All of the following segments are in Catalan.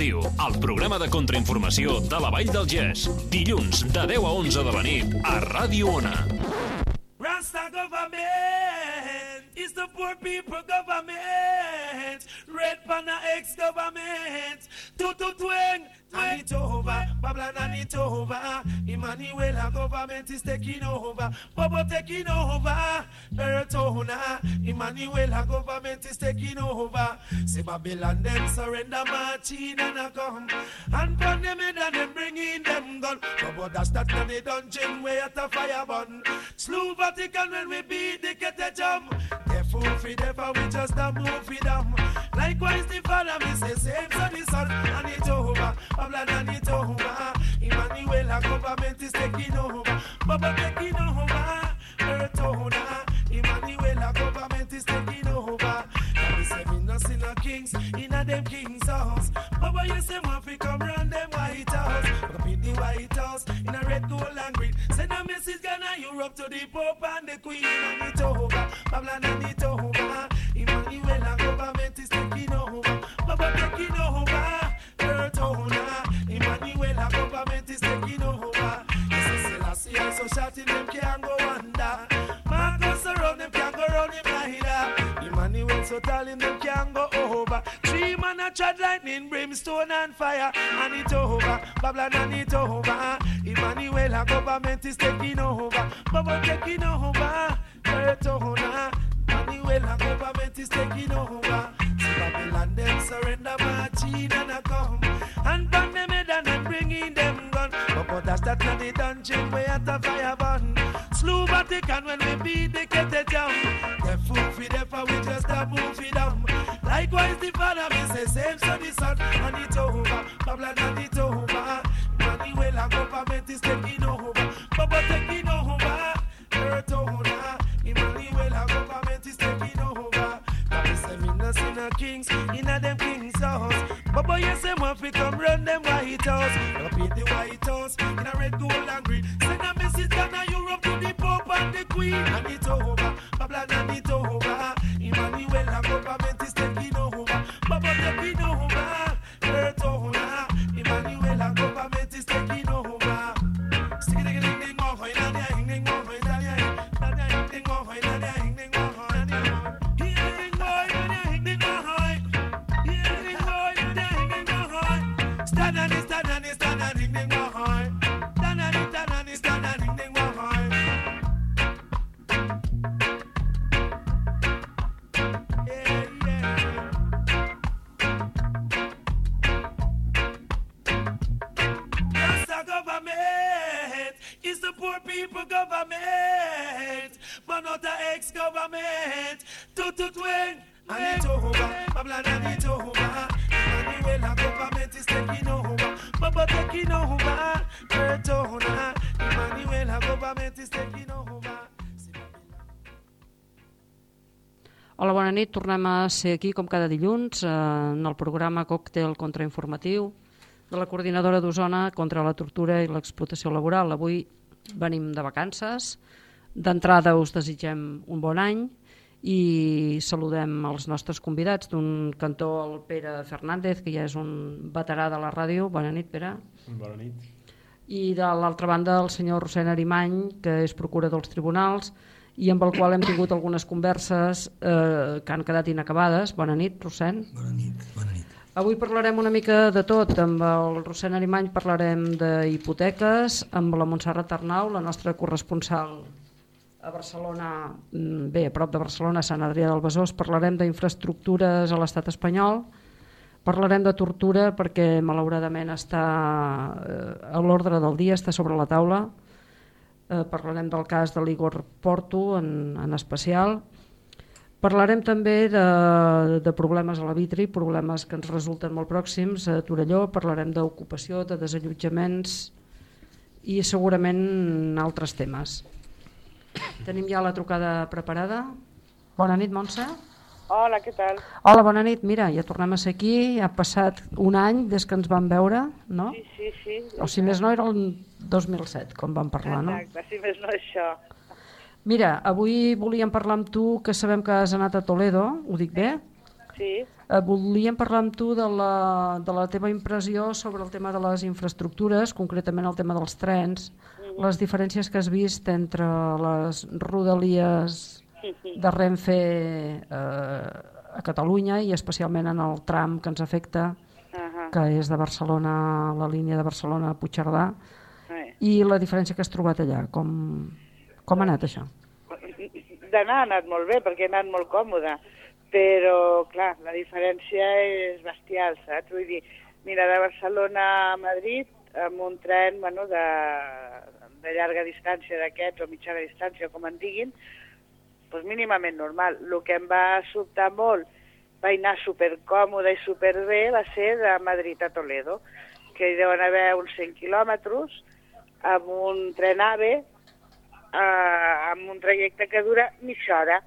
el programa de contrainformació de la Vall del Gès. Dilluns de 10 a 11 de la nit a Ràdio Ona. Rasta government is the poor people government. Red Pana ex government. Tutu twang, twang it over. Babylon and it over. Emmanuel government is taking over. Bobo taking over. Eritona. Emmanuel government is taking over. See Babylon them surrender marching and a come. And burn them in and them bringing them gun. Bobo dash that in the dungeon where at a fire burn. Slew Vatican when we beat the catechism. They fool them, for we just a move for them. Likewise the father, me say same so the son, and it over. Babylon and it over. Emmanuel, our government is taking over. Baba taking over. Earthona. Emmanuel, our government is taking over. Now me say me no see no kings in a them kings house. Baba you say want fi come round them White House. Up in the White House in a red, gold and green. Send a message Ghana, Europe to the Pope and the Queen and it over. Babylon and it over. Is taking over. Baba taking over. Earthona. Emmanuel, our government is taking over. Yes, I say last year, so shouting them can't go under. Marcus around them can't go round him either. Ah. Emmanuel so telling them can't go over. Three man a tread lightning, brimstone and fire, and it over. Babylon and it over. Emmanuel, our government is taking over. Baba taking over. Earthona. Emmanuel, our government is taking over. Babylon them surrender marching and a come. And burn them head and bringing them gun. But that's that in the dungeon where at the fire burn. Slew Vatican when we beat the catechism. The food for them for we just a move for them. Likewise the father me say same so the son and it over. Babylon and it over. Emmanuel our government is taking over. Baba taking no kings in a them kings house. Baba you say want fi come run them White House. Up in the White House in a red, gold and green. Send a message down to Europe to the Pope and the Queen and it over. Babylon and it over. Hola, bona nit. Tornem a ser aquí, com cada dilluns, eh, en el programa Còctel Contrainformatiu de la Coordinadora d'Osona contra la tortura i l'explotació laboral. Avui venim de vacances. D'entrada us desitgem un bon any i saludem els nostres convidats. D'un cantó el Pere Fernández, que ja és un veterà de la ràdio. Bona nit, Pere. Bona nit. I de l'altra banda el senyor Rossent Arimany, que és procurador dels tribunals i amb el qual hem tingut algunes converses eh, que han quedat inacabades. Bona nit, Rossent. Bona nit, bona nit. Avui parlarem una mica de tot. Amb el Rossent Arimany parlarem d'hipoteques, amb la Montserrat Arnau, la nostra corresponsal a Barcelona, mm, bé, a prop de Barcelona, Sant Adrià del Besòs, parlarem d'infraestructures a l'estat espanyol, parlarem de tortura perquè malauradament està eh, a l'ordre del dia, està sobre la taula, eh, parlarem del cas de l'Igor Porto en, en especial, Parlarem també de, de problemes a la Vitri, problemes que ens resulten molt pròxims a Torelló, parlarem d'ocupació, de desallotjaments i segurament altres temes. Tenim ja la trucada preparada. Bona nit, Montse. Hola, què tal? Hola, bona nit. Mira, ja tornem a ser aquí. Ha passat un any des que ens vam veure, no? Sí, sí, sí. O si més no, era el 2007, com vam parlar, no? Exacte, si més no això. Mira, avui volíem parlar amb tu, que sabem que has anat a Toledo, ho dic bé? Sí, Eh, volíem parlar amb tu de la, de la teva impressió sobre el tema de les infraestructures, concretament el tema dels trens, les diferències que has vist entre les rodalies de Renfe eh, a Catalunya i especialment en el tram que ens afecta, uh que és de Barcelona, la línia de Barcelona a Puigcerdà, eh. i la diferència que has trobat allà. Com, com ha anat això? D'anar ha anat molt bé, perquè he anat molt còmode, però, clar, la diferència és bestial, saps? Vull dir, mira, de Barcelona a Madrid, amb un tren, bueno, de, de llarga distància d'aquests, o mitjana distància, com en diguin, doncs mínimament normal. El que em va sobtar molt, vaig anar supercòmode i superbé, va ser de Madrid a Toledo, que hi deuen haver uns 100 quilòmetres, amb un tren AVE, eh, amb un trajecte que dura mitja hora.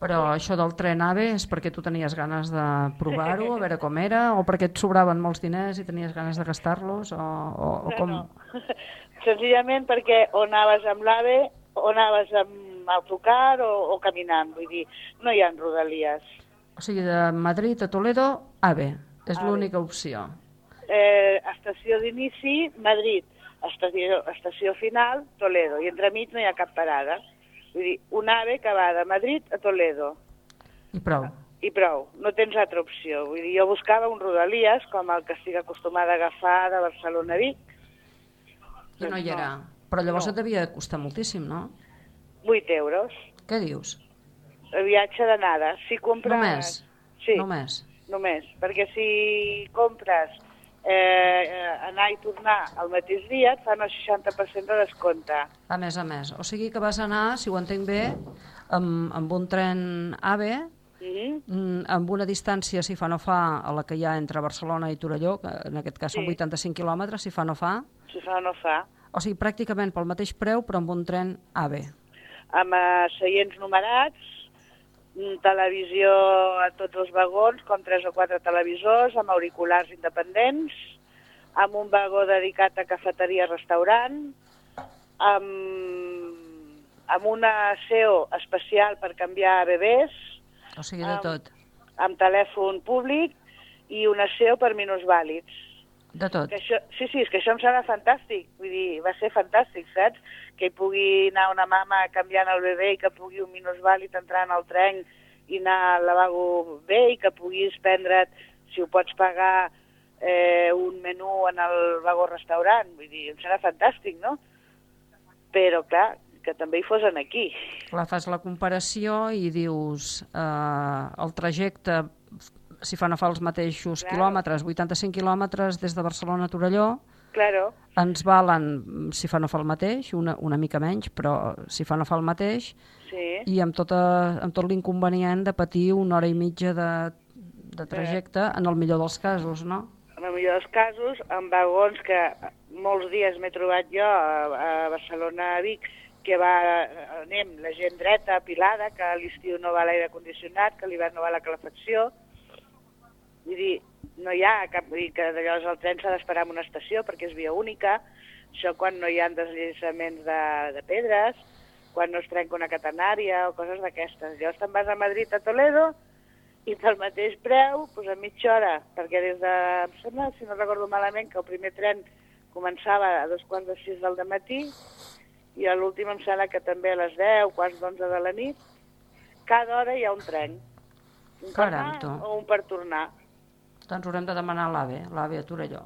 Però això del tren AVE és perquè tu tenies ganes de provar-ho, a veure com era, o perquè et sobraven molts diners i tenies ganes de gastar-los, o, o, o com... No, no. Senzillament perquè o anaves amb l'AVE, o anaves amb autocar o, o caminant, vull dir, no hi ha rodalies. O sigui, de Madrid a Toledo, AVE, és l'única opció. Eh, estació d'inici, Madrid. Estació, estació final, Toledo. I entremig no hi ha cap parada. Vull dir, un AVE que va de Madrid a Toledo. I prou. I prou, no tens altra opció. Vull dir, jo buscava un Rodalies, com el que estic acostumada a agafar de Barcelona a Vic. I no Doncs hi era. Però llavors et devia costar moltíssim, no? 8 euros. Què dius? El viatge d'anada. Si compres... Només? Sí, Només? només. Perquè si compres eh, eh, anar i tornar el mateix dia, et fan el 60% de descompte. A més a més. O sigui que vas anar, si ho entenc bé, amb, amb un tren AVE, Mm mm, amb una distància, si fa no fa, a la que hi ha entre Barcelona i Torelló, que en aquest cas són Sí. 85 quilòmetres, si fa no fa, Si fa no fa. o sigui, pràcticament pel mateix preu, però amb un tren AVE. Amb eh, seients numerats, televisió a tots els vagons, com tres o quatre televisors, amb auriculars independents, amb un vagó dedicat a cafeteria-restaurant, amb, amb una SEO especial per canviar bebès, O sigui, de Am- tot. amb telèfon públic i una SEO per minusvàlids. De tot. Que això, sí, sí, és que això em sembla fantàstic. Vull dir, va ser fantàstic, saps? Que hi pugui anar una mama canviant el bebè i que pugui un minusvàlid entrar en el tren i anar al lavabo bé i que puguis prendre't, si ho pots pagar, eh, un menú en el vagó restaurant. Vull dir, em sembla fantàstic, no? Però, clar, que també hi fosen aquí. Clar, fas la comparació i dius eh, el trajecte, si fa no fa els mateixos Claro. quilòmetres, 85 quilòmetres des de Barcelona a Torelló, Claro, ens valen, si fa no fa el mateix, una, una mica menys, però si fa no fa el mateix, sí. i amb, tota, amb tot l'inconvenient de patir una hora i mitja de, de trajecte, en el millor dels casos, no? en el millor dels casos, amb vagons que molts dies m'he trobat jo a, a Barcelona, a Vic, que va, anem, la gent dreta, apilada, que a l'estiu no va l'aire condicionat, que a l'hivern no va la calefacció. Vull dir, no hi ha cap... Vull dir que llavors el tren s'ha d'esperar en una estació perquè és via única. Això quan no hi ha deslliçaments de, de pedres, quan no es trenca una catenària o coses d'aquestes. Llavors te'n vas a Madrid, a Toledo, i pel mateix preu, doncs a mitja hora, perquè des de, em sembla, si no recordo malament, que el primer tren començava a dos quarts de sis del matí i a l'últim em sembla que també a les 10, quarts d'onze de la nit, cada hora hi ha un tren. Un per anar tu. o un per tornar. Doncs haurem de demanar l'AVE, l'AVE a Torelló.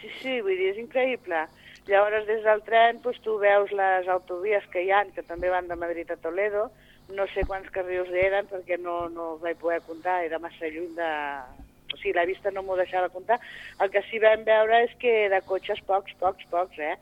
Sí, sí, vull dir, és increïble. Llavors, des del tren, doncs, tu veus les autovies que hi han, que també van de Madrid a Toledo. No sé quants carrils eren, perquè no, no els vaig poder comptar, era massa lluny de... O sigui, la vista no m'ho deixava comptar. El que sí vam veure és que de cotxes pocs, pocs, pocs, eh?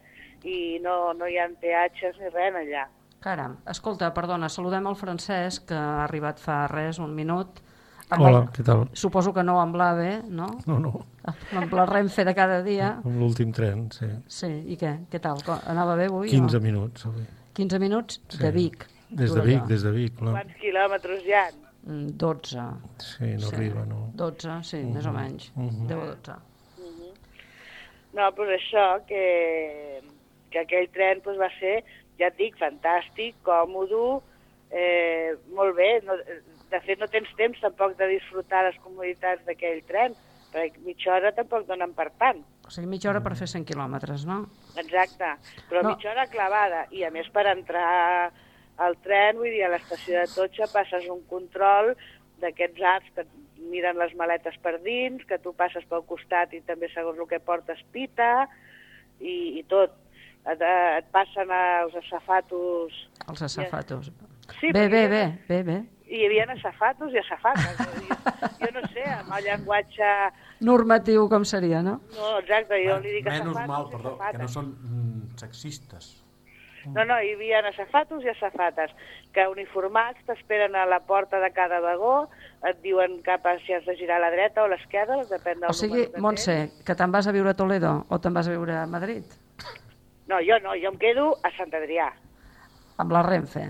I no, no hi ha peatges ni res allà. Caram, escolta, perdona, saludem el Francesc, que ha arribat fa res, un minut. Amb Hola, el- què tal? Suposo que no amb l'AVE, no? No, no, Amb la Renfe de cada dia. amb l'últim tren, sí. Sí, i què? Què tal? Anava bé avui? 15 o? minuts avui. 15 minuts Sí. de Vic. Des de Vic, des de Vic. No? Quants quilòmetres hi ha? Mm, 12. Sí, no sí. arriba, no. 12, sí, més o menys. mhm. 10 o 12. No, però això, que, que aquell tren doncs, va ser, ja et dic, fantàstic, còmodo, eh, molt bé. No, de fet, no tens temps tampoc de disfrutar les comoditats d'aquell tren, perquè mitja hora tampoc donen per tant. O sigui, mitja hora per fer 100 quilòmetres, no? Exacte, però No. mitja hora clavada. I a més per entrar al tren, vull dir, a l'estació de Totxa passes un control d'aquests apps que miren les maletes per dins, que tu passes pel costat i també segons el que portes pita i, i tot. Et, eh, et passen els assafatos... Els assafatos. Sí, bé, bé, bé, bé, bé. I hi havia assafatos i assafates. jo, jo no sé, amb el llenguatge... Normatiu com seria, no? No, exacte, jo li dic Menos assafatos mal, i perdó, que no són mm, sexistes. No, no, hi havia assafatos i assafates que uniformats t'esperen a la porta de cada vagó, et diuen cap a si has de girar a la dreta o a l'esquerra, depèn del O sigui, que Montse, tens. que te'n vas a viure a Toledo o te'n vas a viure a Madrid? No, jo no, jo em quedo a Sant Adrià. Amb la Renfe.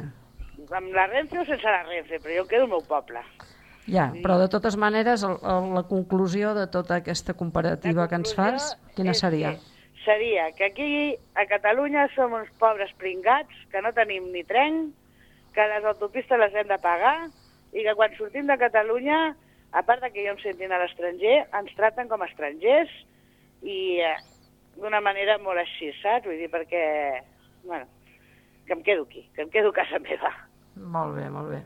Amb la Renfe o sense la Renfe, però jo em quedo al meu poble. Ja, però de totes maneres, el, el, la conclusió de tota aquesta comparativa que ens fas, quina seria? que Seria que aquí a Catalunya som uns pobres pringats, que no tenim ni tren, que les autopistes les hem de pagar i que quan sortim de Catalunya, a part de que jo em sentin a l'estranger, ens traten com a estrangers i eh, d'una manera molt així, saps? Vull dir, perquè, bueno, que em quedo aquí, que em quedo a casa meva. Molt bé, molt bé.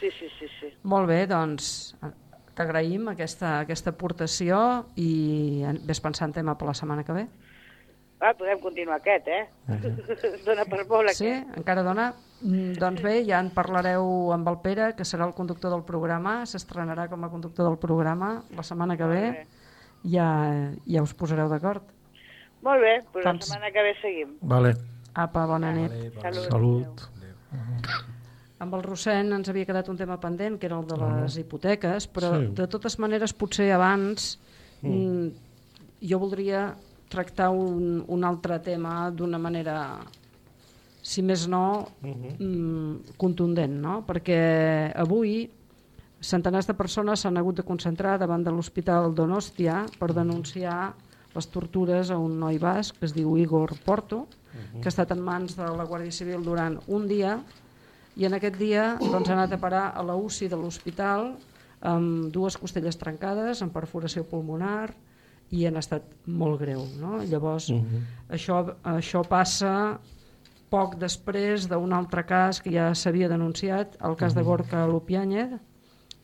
Sí, sí, sí, sí. Molt bé, doncs t'agraïm aquesta, aquesta aportació i ves pensant tema per la setmana que ve. Ah, podem continuar aquest, eh? Dóna per molt Sí, aquest. encara dona? Mm, doncs bé, ja en parlareu amb el Pere, que serà el conductor del programa, s'estrenarà com a conductor del programa la setmana que ve. Bé. Ja, ja us posareu d'acord. Molt bé, doncs la setmana que ve seguim. Vale, Apa, bona nit. Salut. salut. Amb el Rossent ens havia quedat un tema pendent, que era el de les hipoteques, però Sí. de totes maneres potser abans mm. jo voldria tractar un, un altre tema d'una manera, si més no, mm, contundent, no? perquè avui centenars de persones s'han hagut de concentrar davant de l'Hospital Donòstia per denunciar les tortures a un noi basc que es diu Igor Porto, que ha estat en mans de la Guàrdia Civil durant un dia i en aquest dia doncs, ha anat a parar a la UCI de l'hospital amb dues costelles trencades, amb perforació pulmonar i han estat molt greu. No? Llavors, uh -huh. això, això passa poc després d'un altre cas que ja s'havia denunciat, el cas de Gorka Lupiáñez,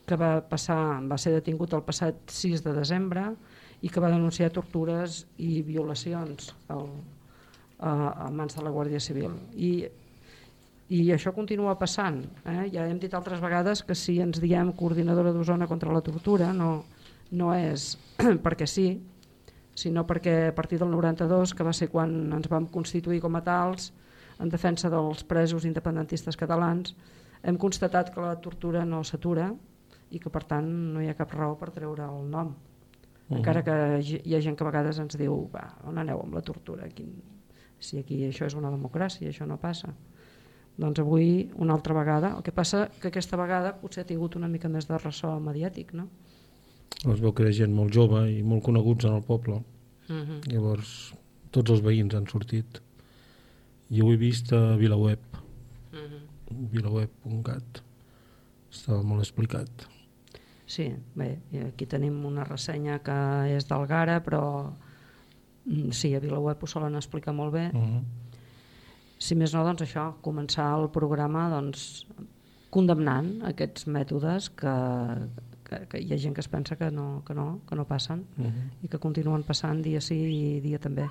que va, passar, va ser detingut el passat 6 de desembre i que va denunciar tortures i violacions al, a, a mans de la Guàrdia Civil. I, i això continua passant. Eh? Ja hem dit altres vegades que si ens diem coordinadora d'Osona contra la tortura no, no és perquè sí, sinó perquè a partir del 92, que va ser quan ens vam constituir com a tals en defensa dels presos independentistes catalans, hem constatat que la tortura no s'atura i que per tant no hi ha cap raó per treure el nom. Uh -huh. Encara que hi ha gent que a vegades ens diu va, on aneu amb la tortura? Quin... Si aquí això és una democràcia, això no passa. Doncs avui, una altra vegada, el que passa que aquesta vegada potser ha tingut una mica més de ressò mediàtic, no? Es veu que era gent molt jove i molt coneguts en el poble. Uh -huh. Llavors, tots els veïns han sortit. Jo ho he vist a Vilaweb, Uh -huh. vilaweb.cat. Estava molt explicat. Sí, bé, i aquí tenim una ressenya que és del Gara, però mm, sí, a VilaWeb ho solen explicar molt bé. Uh -huh. Si més no, doncs això, començar el programa doncs, condemnant aquests mètodes que, que, que hi ha gent que es pensa que no, que no, que no passen Uh -huh. i que continuen passant dia sí i dia també.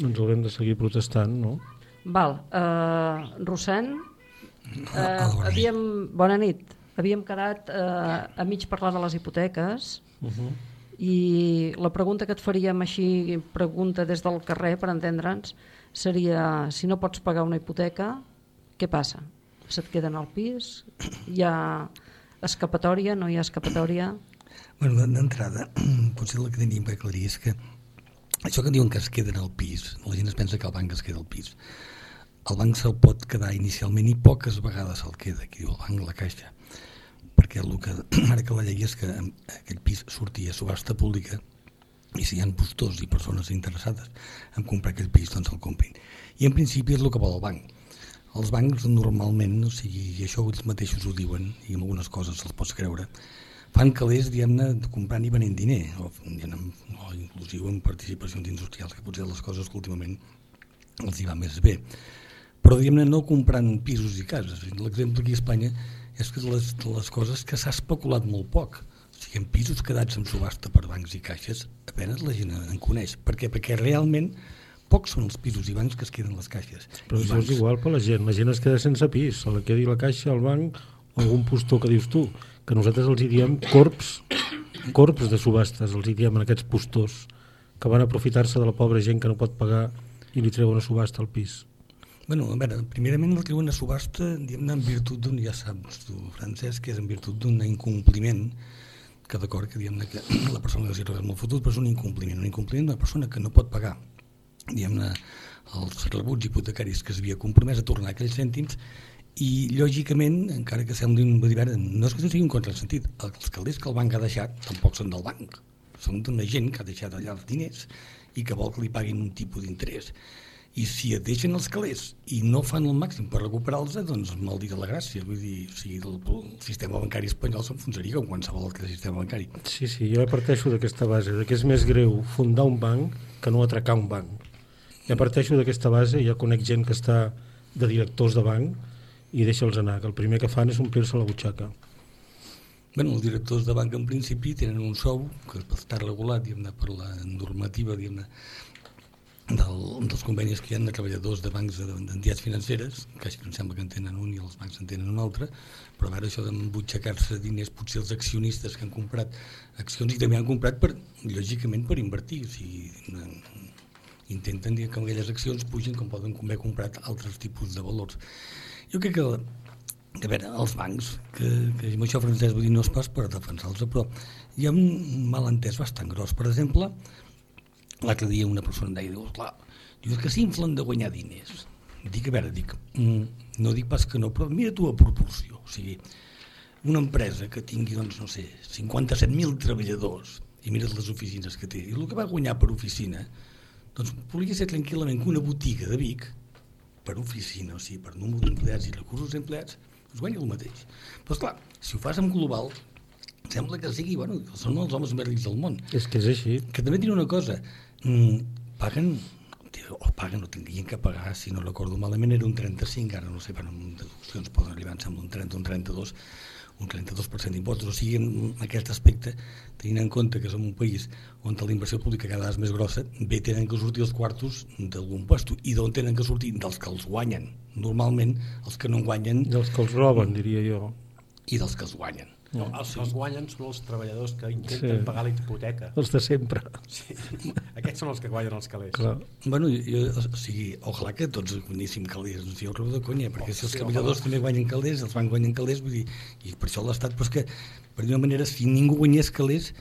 Doncs haurem de seguir protestant, no? Val, uh, Rossent, uh, havíem, bona nit, havíem quedat uh, a mig parlar de les hipoteques Uh -huh. i la pregunta que et faríem així, pregunta des del carrer per entendre'ns, seria si no pots pagar una hipoteca, què passa? Se't queden al pis? Hi ha escapatòria? No hi ha escapatòria? Bueno, d'entrada, potser el que teníem que aclarir és que això que diuen que es queden al pis, la gent es pensa que el banc es queda al pis. El banc se'l pot quedar inicialment i poques vegades se'l queda, aquí diu el banc, la caixa. Perquè el que, ara que la llei és que aquell pis sortia a subhasta pública i si hi ha postors i persones interessades en comprar aquell pis, doncs el comprin. I en principi és el que vol el banc. Els bancs normalment, o sigui, i això ells mateixos ho diuen, i en algunes coses se'ls pots creure, fan calés, diguem-ne, comprant i venent diner, o, o inclusiu en participacions industrials, que potser les coses que últimament els hi va més bé. Però, diguem-ne, no comprant pisos i cases. L'exemple aquí a Espanya és que les, les coses que s'ha especulat molt poc. En pisos quedats en subhasta per bancs i caixes, apenas la gent en coneix. Per què? Perquè realment pocs són els pisos i bancs que es queden les caixes. Però I això és igual per la gent. La gent es queda sense pis, se la quedi la caixa, el banc o algun postor que dius tu, que nosaltres els hi diem corps, corps de subhastes, els hi diem en aquests postors, que van aprofitar-se de la pobra gent que no pot pagar i li treuen a subhasta al pis. Bueno, a veure, primerament el treuen a subhasta, diguem-ne, en virtut d'un, ja saps tu, Francesc, que és en virtut d'un incompliment, que d'acord que diguem-ne que la persona que s'hi rebés molt fotut, però és un incompliment, un incompliment d'una persona que no pot pagar, diguem-ne, els rebuts hipotecaris que s'havia compromès a tornar aquells cèntims i lògicament, encara que sembli un badivert, no és que sigui un contrasentit, els calés que el banc ha deixat tampoc són del banc, són d'una gent que ha deixat allà els diners i que vol que li paguin un tipus d'interès i si et deixen els calés i no fan el màxim per recuperar-los, doncs mal dit la gràcia. Vull dir, o sigui, el, el sistema bancari espanyol s'enfonsaria com qualsevol altre sistema bancari. Sí, sí, jo parteixo d'aquesta base, de que és més greu fundar un banc que no atracar un banc. Ja parteixo d'aquesta base, ja conec gent que està de directors de banc i deixa'ls anar, que el primer que fan és omplir-se la butxaca. Bueno, els directors de banc en principi tenen un sou que està regulat diguem per la normativa diguem del, dels convenis que hi ha de treballadors de bancs d'entitats financeres, que em sembla que en tenen un i els bancs en tenen un altre, però a veure això d'embutxacar-se diners, potser els accionistes que han comprat accions i també han comprat per, lògicament per invertir, o sigui, intenten dir que aquelles accions pugen com poden haver comprat altres tipus de valors. Jo crec que a veure, els bancs, que, que amb això francès vull dir no és pas per defensar-los, però hi ha un malentès bastant gros. Per exemple, l'altre dia una persona em deia, diu, clar, diu que s'inflen de guanyar diners. Dic, a veure, dic, mm, no dic pas que no, però mira tu a proporció. O sigui, una empresa que tingui, doncs, no sé, 57.000 treballadors i mires les oficines que té, i el que va guanyar per oficina, doncs podria ser tranquil·lament que una botiga de Vic, per oficina, o sigui, per número d'empleats i recursos d'empleats, doncs guanya el mateix. Però, esclar, si ho fas en global, sembla que sigui, bueno, són els homes més rics del món. És que és així. Que també diré una cosa, paguen o paguen o tindrien que pagar, si no recordo malament, era un 35, ara no sé, bueno, amb deduccions poden arribar, em sembla, un 30, un 32, un 32% d'impostos, o sigui, en aquest aspecte, tenint en compte que som un país on la inversió pública cada vegada és més grossa, bé tenen que sortir els quartos d'algun puesto, i d'on tenen que sortir? Dels que els guanyen. Normalment, els que no en guanyen... Dels que els roben, diria jo. I dels que els guanyen. No, els que els guanyen són els treballadors que intenten Sí. pagar la hipoteca. Els de sempre. Sí. Aquests són els que guanyen els calés. Clar. Bueno, jo, o sigui, ojalà que tots guanyéssim calés, no sé, jo de conya, perquè si els sí, treballadors ojalà. també guanyen calés, els bancs guanyen calés, vull dir, i per això l'Estat, però és que, per dir una manera, si ningú guanyés calés,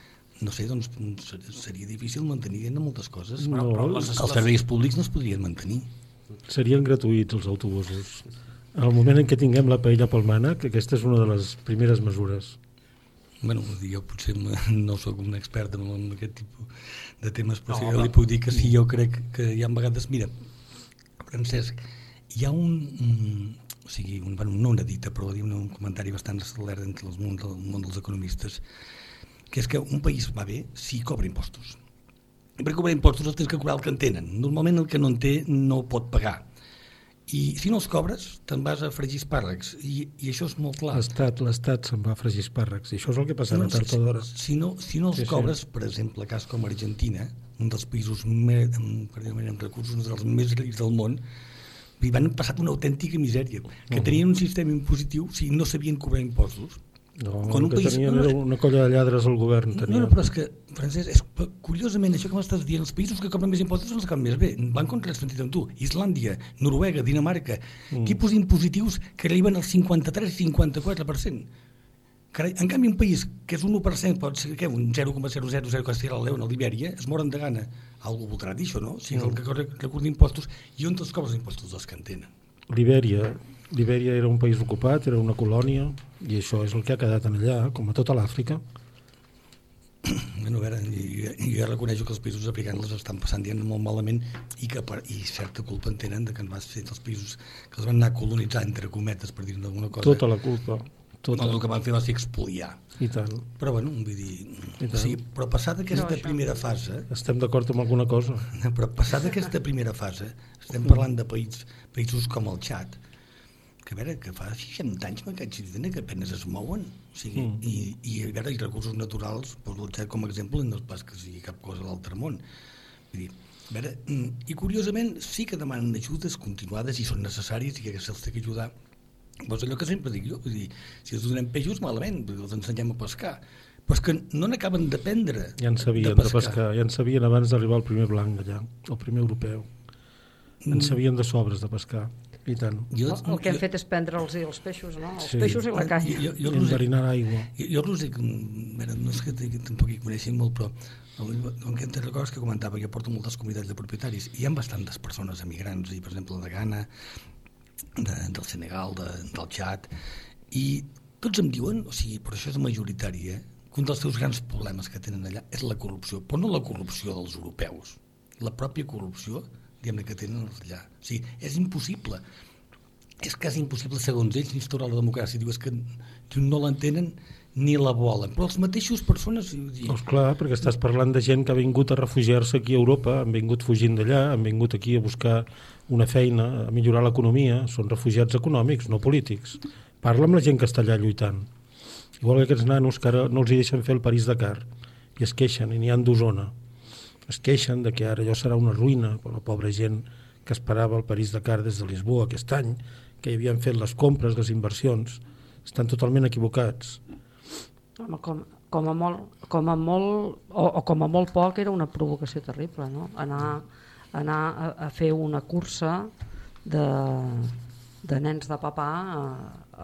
no sé, doncs ser- seria difícil mantenir dient moltes coses. No, però les- les, Els serveis públics no es podrien mantenir. Serien gratuïts els autobusos. En el moment en què tinguem la paella pel mànec, aquesta és una de les primeres mesures. Bueno, jo potser no sóc un expert en, aquest tipus de temes, però No, sí home. li puc dir que sí, jo crec que hi ha vegades... Mira, Francesc, hi ha un... o sigui, un, bueno, no una dita, però dir un, un comentari bastant establert entre el món, del món dels economistes, que és que un país va bé si cobra impostos. I per cobrar impostos els tens que cobrar el que en tenen. Normalment el que no en té no pot pagar. I si no els cobres, te'n vas a fregir espàrrecs. I, I això és molt clar. L'Estat l'Estat se'n va a fregir espàrrecs i això és el que passarà No, tard o d'hora. si, no, si no els Sí, sí, sí. cobres, per exemple, cas com Argentina, un dels països més, amb, amb recursos un dels més rics del món, i van passar una autèntica misèria, que tenien un sistema impositiu, o sigui, no sabien cobrar impostos, No, Quan un que país- tenien no, no, una colla de lladres al govern. No, Tenien. no, però és que, Francesc, és, curiosament, això que m'estàs dient, els països que cobren més impostos són els que més bé. Van contra el sentit amb tu. Islàndia, Noruega, Dinamarca, mm. tipus impositius que arriben al 53-54%. Carai, en canvi, un país que és un 1%, pot ser que un 0,000 que Sierra Leone o Libèria, es moren de gana. Algú voldrà dir això, no? O sigui, mm. el que cobra recurs d'impostos, i on els cobres impostos dels que en tenen. Libèria, Libèria era un país ocupat, era una colònia, i això és el que ha quedat en allà, com a tota l'Àfrica. Bueno, a veure, jo, jo ja reconeixo que els països africans les estan passant dient molt malament i que per, i certa culpa en tenen de que en vas fer els països que els van anar a colonitzar, entre cometes, per dir alguna cosa. Tota la culpa. Tota. No, el que van fer va ser expoliar. I tant. Però bueno, vull dir... Sí, però passada aquesta No, això- primera fase, Estem d'acord amb alguna cosa. però passada aquesta primera fase, estem parlant de països, països com el Txad, que a veure, que fa 60 anys m'acaig dir que apenes es mouen o sigui, mm. i, i a veure, i recursos naturals poso el Txad com a exemple no és pas que sigui cap cosa a l'altre món vull dir, a veure, mm, i curiosament sí que demanen ajudes continuades i són necessàries i que se'ls té que ajudar doncs allò que sempre dic jo vull dir, si els donem peixos malament els ensenyem a pescar però és que no n'acaben d'aprendre Ja en sabien de pescar. ja en sabien abans d'arribar el primer blanc allà, el primer europeu. En sabien de sobres de pescar, i tant. jo, El, el que hem fet és prendre'ls els peixos, no? Els Sí. peixos i la canya. jo, jo, jo, enverinar aigua. Jo, jo que, mm, mira, no és que, que tampoc hi coneixi molt, però el que te'n recordes que comentava, jo porto moltes comunitats de propietaris, i hi ha bastantes persones emigrants, i per exemple de Ghana, de, del Senegal, de, del Txad, i tots em diuen, o sigui, però això és majoritari, eh, que un dels seus grans problemes que tenen allà és la corrupció, però no la corrupció dels europeus, la pròpia corrupció diguem que tenen els allà. O sigui, és impossible és quasi impossible, segons ells, instaurar la democràcia. Diu, és que no l'entenen ni la volen. Però els mateixos persones... Diu, Doncs clar, perquè estàs parlant de gent que ha vingut a refugiar-se aquí a Europa, han vingut fugint d'allà, han vingut aquí a buscar una feina, a millorar l'economia, són refugiats econòmics, no polítics. Parla amb la gent que està allà lluitant. Igual que aquests nanos que ara no els hi deixen fer el París-Dakar i es queixen, i n'hi han d'Osona. Es queixen de que ara allò serà una ruïna per la pobra gent que esperava el París-Dakar des de Lisboa aquest any, que hi havien fet les compres, les inversions, estan totalment equivocats. Home, com, com, a molt, com a molt, o, o com a molt poc era una provocació terrible, no? Anar, anar a, a fer una cursa de, de nens de papà a,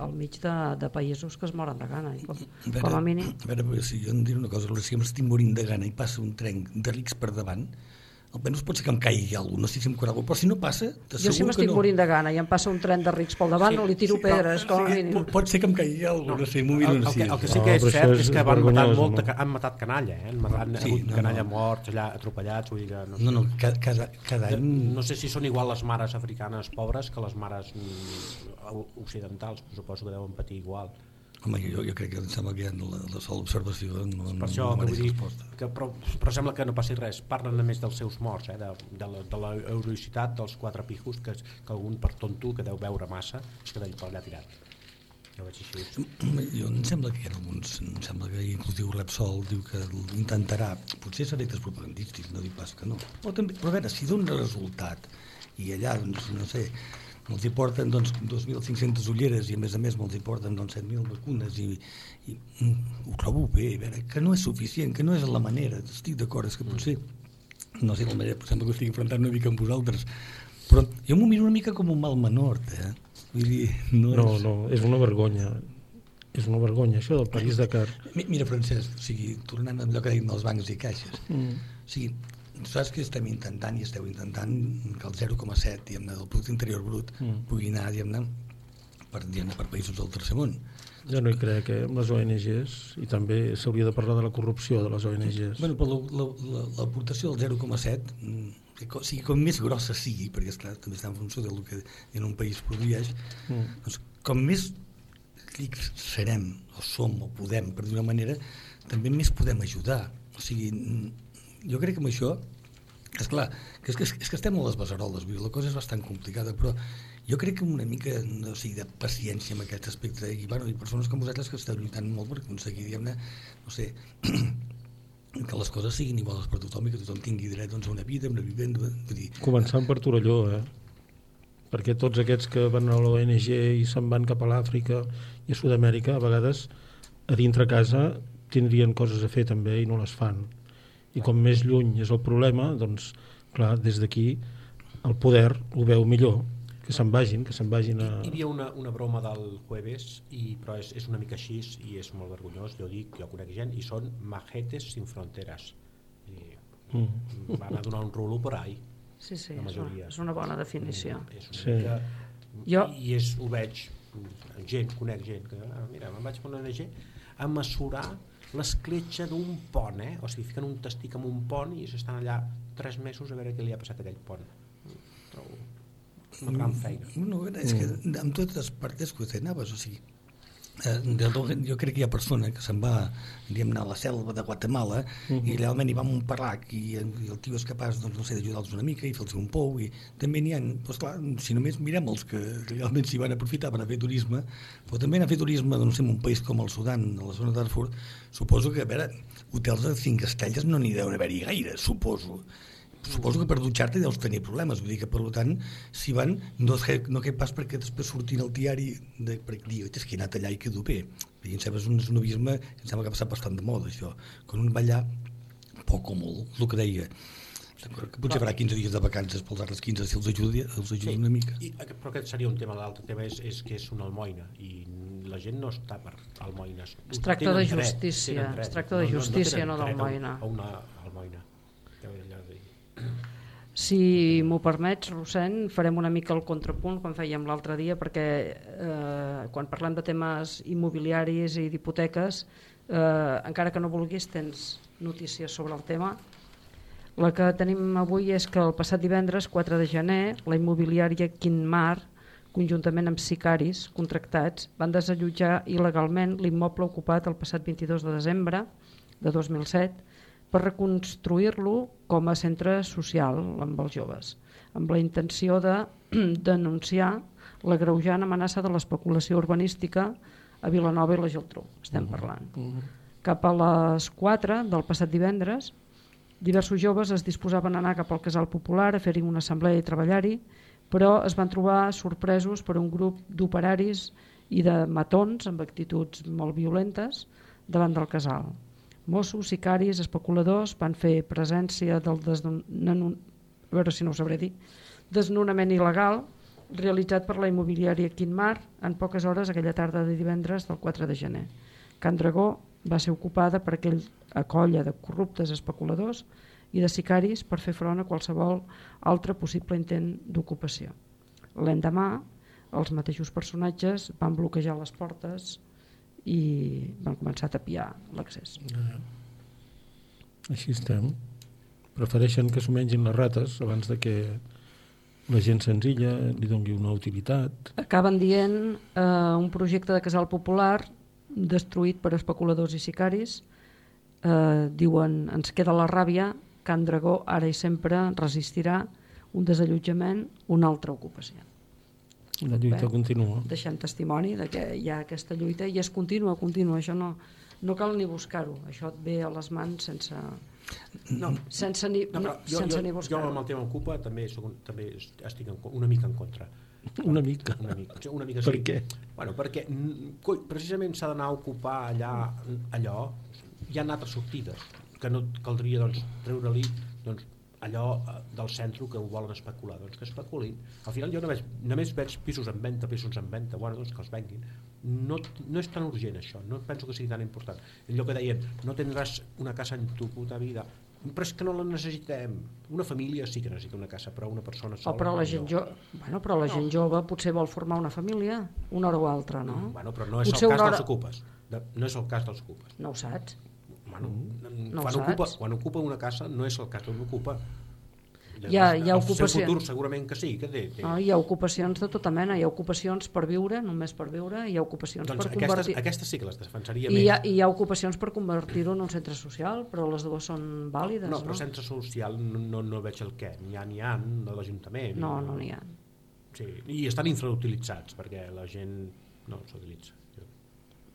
al mig de, de països que es moren de gana. I com, veure, com a mínim... A veure, si jo em diré una cosa, si em estic morint de gana i passa un tren de rics per davant, almenys pot ser que em caigui alguna cosa, no sé si em cosa, però si no passa, Jo t'asseguro si m'estic que no. morint de gana i em passa un tren de rics pel davant, Sí, sí, li tiro sí, pedres, com a sí, mínim. Pot, ser que em caigui alguna cosa, no sé, m'ho miro el, el, que, el que sí No, que és això cert és és que van matar vergonyós, molta, no? han matat canalla, eh? han, matat, han Sí, hagut no, canalla no. morts allà, atropellats, vull dir que no, sé. No, no, cada, cada, cada any... no sé si són igual les mares africanes pobres que les mares mm, occidentals, suposo que deuen patir igual. Home, jo, jo crec que em sembla que ja la, la sola observació no, Per no, això, no que mereix vull dir, resposta. que, però, però sembla que no passi res. Parlen només dels seus morts, eh? de, de, la, de la heroïcitat dels quatre pijos, que, que algun per tonto que deu veure massa es queda per allà tirat. Jo veig així. Jo em sembla que hi ha alguns, em sembla que inclusiu Repsol diu que intentarà, potser és efectes propagandístics, no dic pas que no, però, també, però a veure, si dona resultat i allà, doncs, no sé, els hi porten doncs, 2.500 ulleres i a més a més els hi porten doncs, 7.000 vacunes i, i mm, ho trobo bé, veure, que no és suficient, que no és la manera, estic d'acord, és que potser no sé la manera, sembla que estic enfrontant una mica amb vosaltres, però jo m'ho miro una mica com un mal menor, eh? Vull dir, no, No, és... no, és una vergonya. És una vergonya, això del París-Dakar. Mi- Mira, Francesc, o sigui, tornant a allò que dèiem dels bancs i caixes, Mm. o sigui, saps que estem intentant i esteu intentant que el 0,7 diguem-ne, del producte interior brut Mm. pugui anar diguem-ne per, diguem per països del tercer món. Jo no hi crec, eh, amb les ONGs, i també s'hauria de parlar de la corrupció de les ONGs. Bueno, però la- la- la- l'aportació del 0,7, mm, que co- o sigui, com més grossa sigui, perquè esclar, també està en funció del que en un país produeix, Mm. doncs, com més rics serem, o som, o podem, per dir una manera, també més podem ajudar. O sigui, jo crec que amb això, és clar, que és, que, és que estem a les besaroles, vull dir, la cosa és bastant complicada, però jo crec que una mica no, o sigui, de paciència en aquest aspecte, i, bueno, i persones com vosaltres que esteu lluitant molt per aconseguir, diguem-ne, no sé, que les coses siguin iguals per tothom i que tothom tingui dret doncs, a una vida, una vivenda, vull dir, Començant per Torelló, eh? perquè tots aquests que van a l'ONG i se'n van cap a l'Àfrica i a Sud-amèrica, a vegades a dintre casa tindrien coses a fer també i no les fan. I com més lluny és el problema, doncs, clar, des d'aquí el poder ho veu millor, que se'n vagin, que se'n vagin a... Hi havia una, una broma del jueves, i, però és, és una mica així i és molt vergonyós, jo dic, jo conec gent, i són majetes sin fronteras. I Mm. van a donar un rulo por ahí. Sí, sí, La és una, és una bona definició. És una Sí. mica... Jo- I és, ho veig, gent, conec gent, que ah, mira, me'n vaig per una ONG a mesurar l'escletxa d'un pont, eh? O sigui, fiquen un testic en un pont i s'estan allà tres mesos a veure què li ha passat a aquell pont. Trobo una gran feina. No, és que amb totes les partes que anaves, o sigui, de, jo crec que hi ha persona que se'n va diguem a la selva de Guatemala i realment hi vam parlar i, i el tio és capaç doncs, no sé, d'ajudar-los una mica i fer-los un pou i també n'hi ha, doncs clar, si només mirem els que realment s'hi van aprofitar per a fer turisme però també anar a fer turisme doncs, en un país com el Sudan, a la zona d'Arfur suposo que, a veure, hotels de 5 estrelles no n'hi deuen haver-hi gaire, suposo suposo que per dutxar-te deus tenir problemes vull dir que per tant si van no, que- no que pas perquè després surtin al diari de, per dir, és que he anat allà i quedo bé i em sembla és un snobisme em sembla que ha passat bastant de moda això quan un va allà poc o molt, el que deia D'acord, que potser farà 15 dies de vacances pels altres 15 si els ajuda, els ajuda una mica I, però aquest seria un tema, l'altre tema és, és que és una almoina i la gent no està per almoines. Es tracta Tenen de justícia, dret. es tracta de justícia, no dret a- d'almoina. A una almoina. Si m'ho permets, Rossent, farem una mica el contrapunt com fèiem l'altre dia, perquè eh, quan parlem de temes immobiliaris i d'hipoteques, eh, encara que no vulguis, tens notícies sobre el tema. La que tenim avui és que el passat divendres, 4 de gener, la immobiliària Quinmar, conjuntament amb sicaris contractats, van desallotjar il·legalment l'immoble ocupat el passat 22 de desembre de 2007 per reconstruir-lo com a centre social amb els joves, amb la intenció de denunciar la greujant amenaça de l'especulació urbanística a Vilanova i la Geltrú, estem parlant. Cap a les 4 del passat divendres, diversos joves es disposaven a anar cap al casal popular a fer-hi una assemblea i treballar-hi, però es van trobar sorpresos per un grup d'operaris i de matons amb actituds molt violentes davant del casal. Mossos, sicaris, especuladors van fer presència del desnonament, a veure si no ho sabré dir, desnonament il·legal realitzat per la immobiliària Quinmar en poques hores aquella tarda de divendres del 4 de gener. Can Dragó va ser ocupada per aquella colla de corruptes especuladors i de sicaris per fer front a qualsevol altre possible intent d'ocupació. L'endemà, els mateixos personatges van bloquejar les portes i van començar a tapiar l'accés. Així estem. Prefereixen que s'ho mengin les rates abans de que la gent senzilla li doni una utilitat. Acaben dient eh, un projecte de casal popular destruït per especuladors i sicaris. Eh, diuen, ens queda la ràbia, Can Dragó ara i sempre resistirà un desallotjament, una altra ocupació. La lluita Bé. continua. Deixem testimoni de que hi ha aquesta lluita i es continua, continua, això no, no cal ni buscar-ho, això et ve a les mans sense, No, sense ni, no, no, jo, sense jo, ni jo amb el tema ocupa també, soc, també estic en, una mica en contra. Una mica. Una mica, una mica Per sí. què? Bueno, perquè coi, precisament s'ha d'anar a ocupar allà allò, hi ha altres sortides, que no caldria doncs, treure-li doncs, allò eh, del centre que ho volen especular, doncs que especulin. Al final jo només, només veig pisos en venda, pisos en venda, bueno, doncs que els venguin. No, no és tan urgent això, no penso que sigui tan important. Allò que deien, no tindràs una casa en tu puta vida, però és que no la necessitem. Una família sí que necessita una casa, però una persona sola... Oh, però la gent, no. jo... bueno, però la gent jove potser vol formar una família, una hora o altra, no? Bueno, però no és Potser el cas una dels hora- ocupes. De, no és el cas dels ocupes. No ho saps. Bueno, No quan, ocupa, quan ocupa una casa no és el cas d'un ocupa. Hi ha- hi ha El ocupació. seu futur segurament que sí. Que té, té. No, hi ha ocupacions de tota mena, hi ha ocupacions per viure, només per viure, hi ha ocupacions doncs per aquestes, convertir... aquestes sí que les defensaria I més. hi, ha, hi ha ocupacions per convertir-ho en un centre social, però les dues són vàlides, no, no? però centre social no, no, no veig el què. N'hi ha, n'hi ha de l'Ajuntament. No, no n'hi ha. Sí, I estan infrautilitzats perquè la gent no s'utilitza. Jo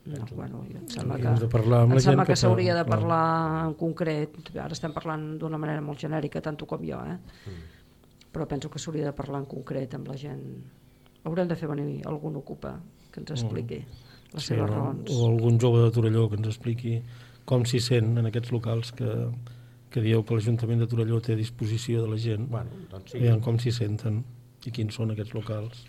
No, bueno, jo em sembla Hem de que, parlar amb em la gent sembla que que s'hauria de parlar en concret, ara estem parlant d'una manera molt genèrica, tant tu com jo, eh? Mm. però penso que s'hauria de parlar en concret amb la gent. Haurem de fer venir algun ocupa que ens expliqui. les Sí, seves o, raons. o algun jove de Torelló que ens expliqui com s'hi sent en aquests locals que, que dieu que l'Ajuntament de Torelló té a disposició de la gent. Bueno, doncs sí. Veiem com s'hi senten i quins són aquests locals.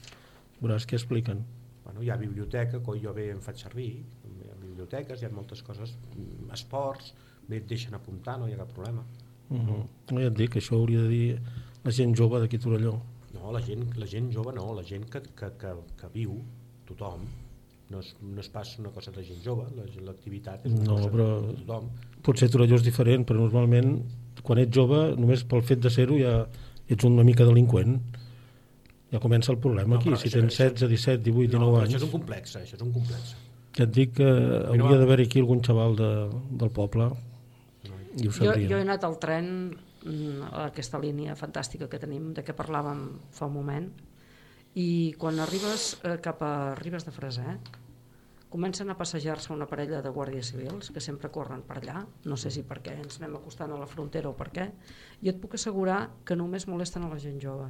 Veuràs què expliquen. Bueno, hi ha biblioteca, que jo bé em faig servir, hi ha biblioteques, hi ha moltes coses, mm, esports, bé et deixen apuntar, no hi ha cap problema. Uh -huh. Ja et dic, això hauria de dir la gent jove d'aquí a Torelló. No, la gent, la gent jove no, la gent que, que, que, que viu, tothom, no és, no és pas una cosa de gent jove, la- l'activitat és una No, cosa però- de tothom. Potser Torelló és diferent, però normalment quan ets jove, només pel fet de ser-ho ja ets una mica delinqüent. Ja comença el problema No, aquí. Si tens 16, 17, 18, 19 no, anys... Això és un complex, això és un complex. Ja et dic que hauria va. d'haver aquí algun xaval de, del poble i ho Jo, sabria. jo he anat al tren mm, a aquesta línia fantàstica que tenim, de què parlàvem fa un moment, i quan arribes eh, cap a Ribes de Freser, comencen a passejar-se una parella de guàrdies civils que sempre corren per allà, no sé si perquè ens anem acostant a la frontera o per què, i et puc assegurar que només molesten a la gent jove.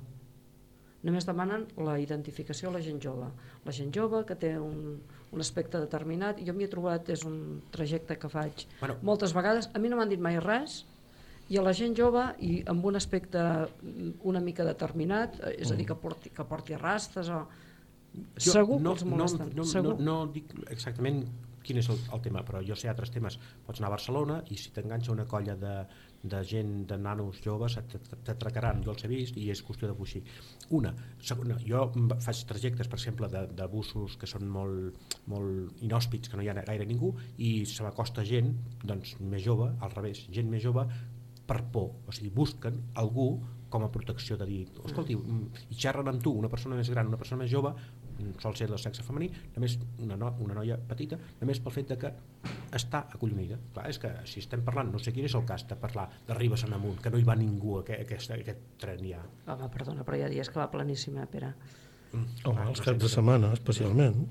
Només demanen la identificació a la gent jove. La gent jove que té un, un aspecte determinat, jo m'hi he trobat, és un trajecte que faig Bueno. moltes vegades, a mi no m'han dit mai res, i a la gent jove i amb un aspecte mm, una mica determinat, és a dir, que porti, que porti rastes o... segur que els molesten, no, no, segur. No, no dic exactament quin és el, el tema, però jo sé altres temes. Pots anar a Barcelona i si t'enganxa una colla de, de gent, de nanos joves, t'atracaran, jo els he vist i és qüestió de fugir. Una. Segona, jo faig trajectes, per exemple, de, busos que són molt, molt inhòspits, que no hi ha gaire ningú, i se m'acosta gent doncs, més jove, al revés, gent més jove, per por, o sigui, busquen algú com a protecció de dir, escolti, mm, i xerren amb tu, una persona més gran, una persona més jove, sol ser del sexe femení, només una, no, una noia petita, només pel fet de que està acollonida. Clar, és que si estem parlant, no sé quin és el cas de parlar de Ribes en amunt, que no hi va ningú a aquest, aquest, aquest tren ja. Home, perdona, però hi ha dies que va planíssima, Pere. Home, els caps de setmana, especialment.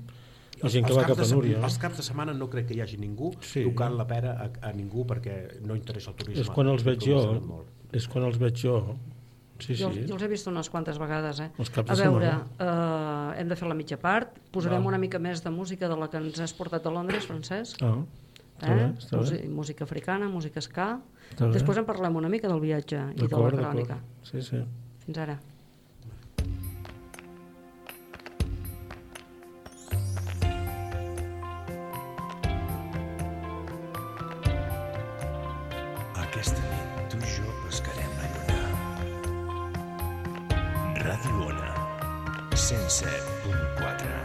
La gent que Els va caps cap a Núria. Els caps de setmana no crec que hi hagi ningú Sí. tocant la pera a, a ningú perquè no interessa el turisme. És quan els veig jo. És quan els veig jo. Sí, Jo, sí. jo els he vist unes quantes vegades, eh? Els caps A veure, eh, hem de fer la mitja part, posarem Va. una mica més de música de la que ens has portat a Londres, Francesc. Ah, està bé, està Musi- bé. Música africana, música ska. Està bé. Després en parlem una mica del viatge i de la crònica. Sí, sí. Fins ara. Mindset 4.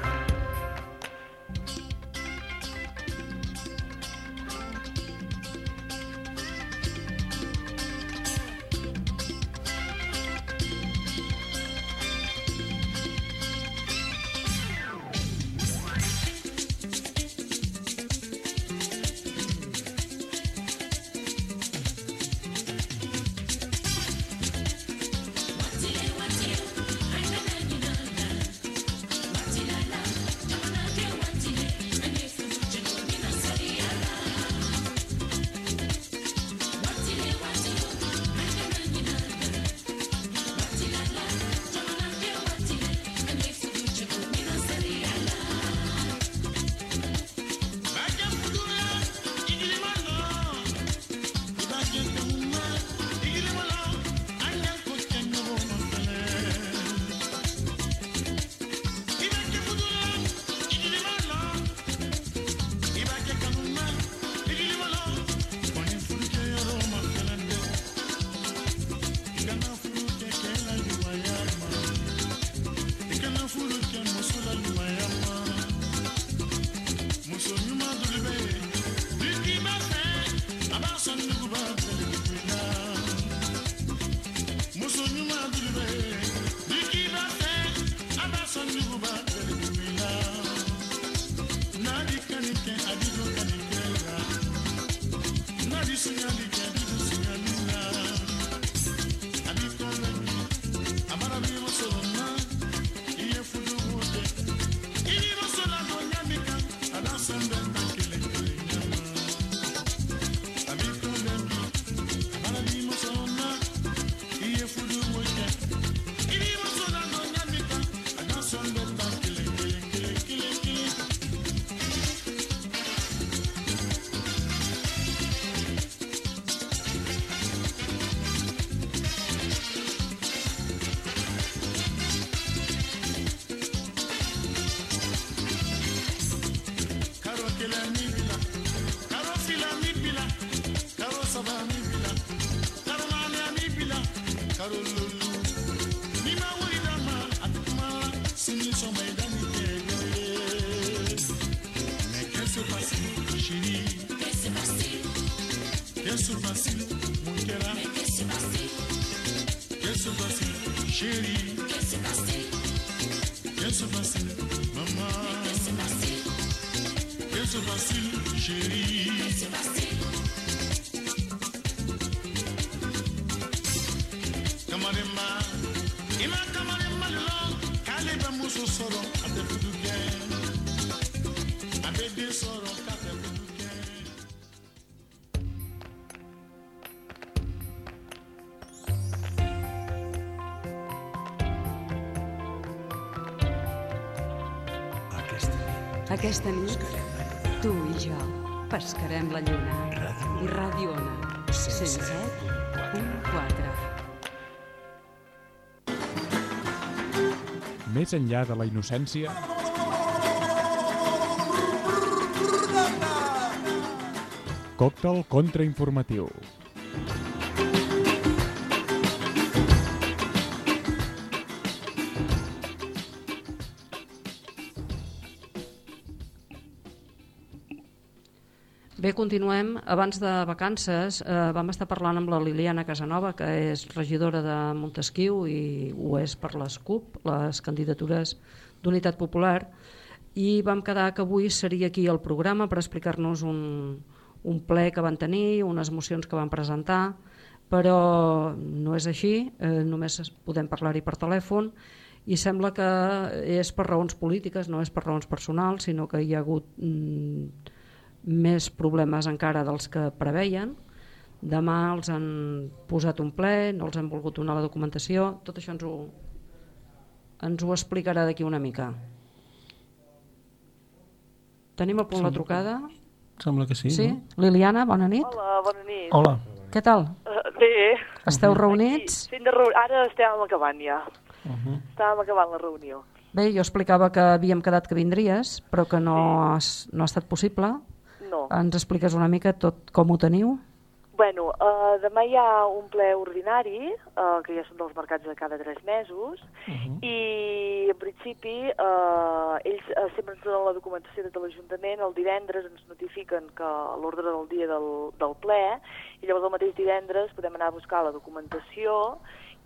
facile, chérie. C'est facile. Aquesta nit. Aquesta nit. Pescarem la lluna. I Ràdio Ona, 107.4. Més enllà de la innocència, còctel contrainformatiu. Bé, continuem. Abans de vacances eh, vam estar parlant amb la Liliana Casanova, que és regidora de Montesquieu i ho és per les CUP, les candidatures d'Unitat Popular, i vam quedar que avui seria aquí el programa per explicar-nos un, un ple que van tenir, unes mocions que van presentar, però no és així, eh, només podem parlar-hi per telèfon, i sembla que és per raons polítiques, no és per raons personals, sinó que hi ha hagut mm, més problemes encara dels que preveien. Demà els han posat un ple, no els han volgut donar la documentació, tot això ens ho, ens ho explicarà d'aquí una mica. Tenim a punt la trucada? Sembla que sí, Sí? no? Liliana, bona nit. Hola, bona nit. Hola. Què tal? Uh, bé. Esteu reunits? Fent de reu... Ara estàvem acabant ja. Uh -huh. Estàvem acabant la reunió. Bé, jo explicava que havíem quedat que vindries, però que no, has, no ha estat possible. No. Ens expliques una mica tot com ho teniu? Bueno, uh, demà hi ha un ple ordinari, uh, que ja són dels mercats de cada tres mesos, Mhm. uh -huh. i en principi uh, ells uh, sempre ens donen la documentació des de l'Ajuntament, el divendres ens notifiquen que l'ordre del dia del, del ple, i llavors el mateix divendres podem anar a buscar la documentació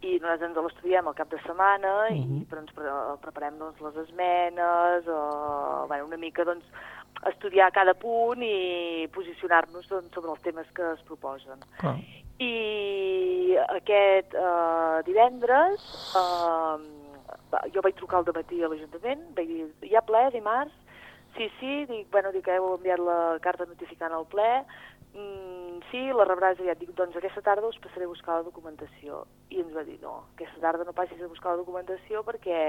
i nosaltres ens l'estudiem al cap de setmana uh -huh. i però ens pre preparem doncs, les esmenes, uh, bueno, una mica doncs, estudiar cada punt i posicionar-nos doncs, sobre els temes que es proposen. Clar. I aquest eh, divendres eh, jo vaig trucar al matí a l'Ajuntament, vaig dir, hi ha ple dimarts? Sí, sí, dic, bueno, dic que heu enviat la carta notificant el ple, mm, sí, la rebràs aviat. Dic, doncs aquesta tarda us passaré a buscar la documentació. I ens va dir, no, aquesta tarda no passis a buscar la documentació perquè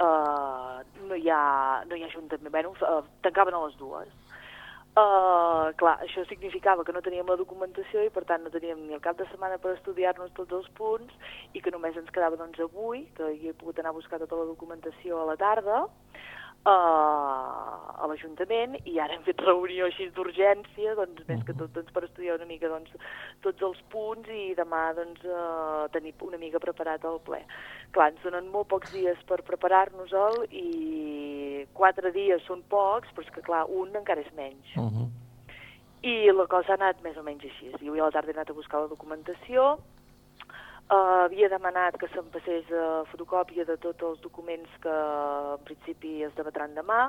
uh, no, hi ha, no hi ha ajuntament. Bueno, uh, tancaven a les dues. Uh, clar, això significava que no teníem la documentació i per tant no teníem ni el cap de setmana per estudiar-nos tots els punts i que només ens quedava doncs avui, que hi he pogut anar a buscar tota la documentació a la tarda, uh, a l'Ajuntament i ara hem fet reunió així d'urgència, doncs més que tot doncs, per estudiar una mica doncs, tots els punts i demà doncs, uh, tenir una mica preparat el ple. Clar, ens donen molt pocs dies per preparar-nos-el i quatre dies són pocs, però és que clar, un encara és menys. Uh -huh. I la cosa ha anat més o menys així. Jo avui a la tarda he anat a buscar la documentació, Uh, havia demanat que se'm passés uh, fotocòpia de tots els documents que en principi es debatran demà.